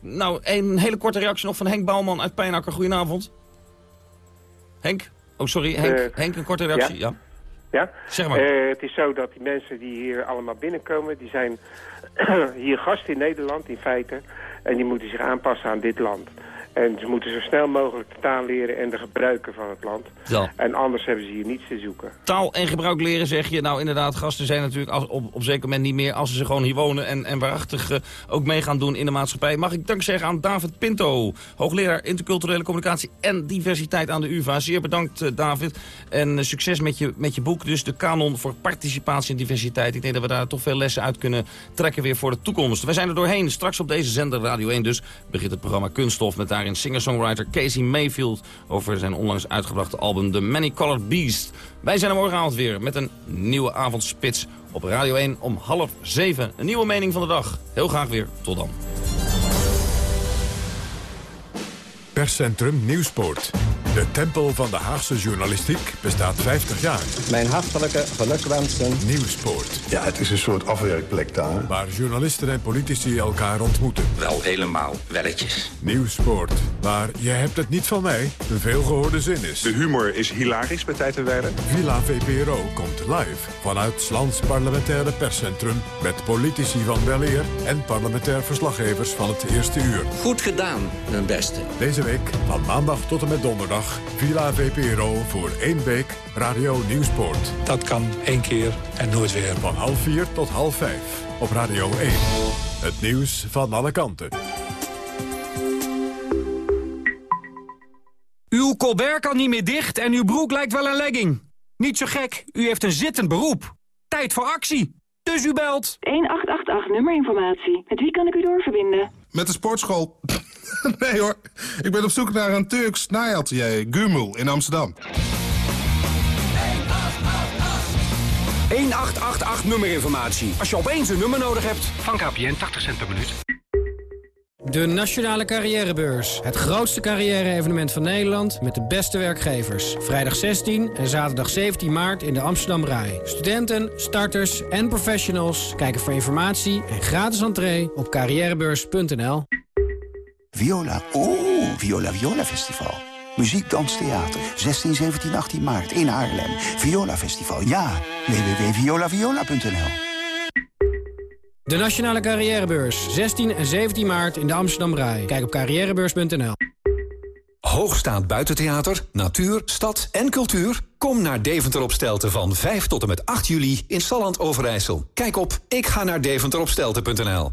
nou, een hele korte reactie nog van Henk Bouwman uit Pijnakker. Goedenavond. Henk? Oh, sorry. Henk, Eh, Henk een korte reactie. Ja. Ja? Zeg maar. Eh, het is zo dat die mensen die hier allemaal binnenkomen, die zijn hier gast in Nederland in feite. En die moeten zich aanpassen aan dit land. En ze moeten zo snel mogelijk de taal leren en de gebruiken van het land. Ja. En anders hebben ze hier niets te zoeken. Taal en gebruik leren zeg je. Nou inderdaad, gasten zijn natuurlijk als, op, op zeker moment niet meer... als ze gewoon hier wonen en, en waarachtig eh, ook mee gaan doen in de maatschappij. Mag ik dank zeggen aan David Pinto, hoogleraar interculturele communicatie en diversiteit aan de UvA. Zeer bedankt eh, David. En eh, succes met je, met je boek, dus de kanon voor participatie en diversiteit. Ik denk dat we daar toch veel lessen uit kunnen trekken weer voor de toekomst. Wij zijn er doorheen. Straks op deze zender Radio 1 dus begint het programma Kunststof... met daarin singer-songwriter Casey Mayfield... over zijn onlangs uitgebrachte album The Many Colored Beast. Wij zijn er morgenavond weer met een nieuwe avondspits op Radio 1 om half zeven. Een nieuwe mening van de dag. Heel graag weer. Tot dan. Perscentrum Nieuwspoort. De tempel van de Haagse journalistiek bestaat 50 jaar. Mijn hartelijke gelukwensen. Nieuwspoort. Ja, het is een soort afwerkplek daar. Waar journalisten en politici elkaar ontmoeten. Wel helemaal welletjes. Nieuwspoort. Waar je hebt het niet van mij een veelgehoorde zin is. De humor is hilarisch bij Tijd en Weiler. Villa VPRO komt live vanuit Slans parlementaire perscentrum... met politici van weleer en parlementair verslaggevers van het eerste uur. Goed gedaan, mijn beste. Deze week, van maandag tot en met donderdag... Villa VPRO voor één week Radio Nieuwspoort. Dat kan één keer en nooit weer. Van half vier tot half vijf op Radio 1. Het nieuws van alle kanten. Uw colbert kan niet meer dicht en uw broek lijkt wel een legging. Niet zo gek, u heeft een zittend beroep. Tijd voor actie. Dus u belt. 1888 nummerinformatie. Met wie kan ik u doorverbinden? Met de sportschool. nee hoor, ik ben op zoek naar een Turks naaiatelier, Gumul, in Amsterdam. 1888 nummerinformatie. Als je opeens een nummer nodig hebt. Van KPN 80 cent per minuut. De Nationale Carrièrebeurs. Het grootste carrière-evenement van Nederland met de beste werkgevers. Vrijdag 16 en zaterdag 17 maart in de Amsterdam Rai. Studenten, starters en professionals kijken voor informatie en gratis entree op carrièrebeurs.nl. Viola. Oh, Viola Viola Festival. Muziek, dans, theater. 16, 17, 18 maart in Haarlem. Viola Festival. Ja, www.violaviola.nl De Nationale Carrièrebeurs. 16 en 17 maart in de Amsterdam Rai. Kijk op carrièrebeurs.nl. Hoogstaand buitentheater, natuur, stad en cultuur? Kom naar Deventer op Stelten van 5 tot en met 8 juli in Salland Overijssel. Kijk op ik ga naar deventeropstelten.nl.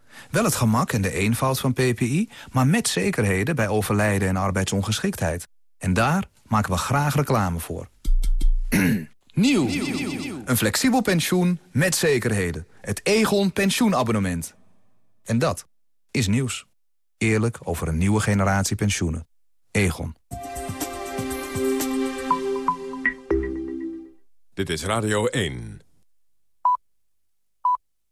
Wel het gemak en de eenvoud van PPI, maar met zekerheden bij overlijden en arbeidsongeschiktheid. En daar maken we graag reclame voor. Nieuw. Een flexibel pensioen met zekerheden. Het Egon pensioenabonnement. En dat is nieuws. Eerlijk over een nieuwe generatie pensioenen. Egon. Dit is Radio 1.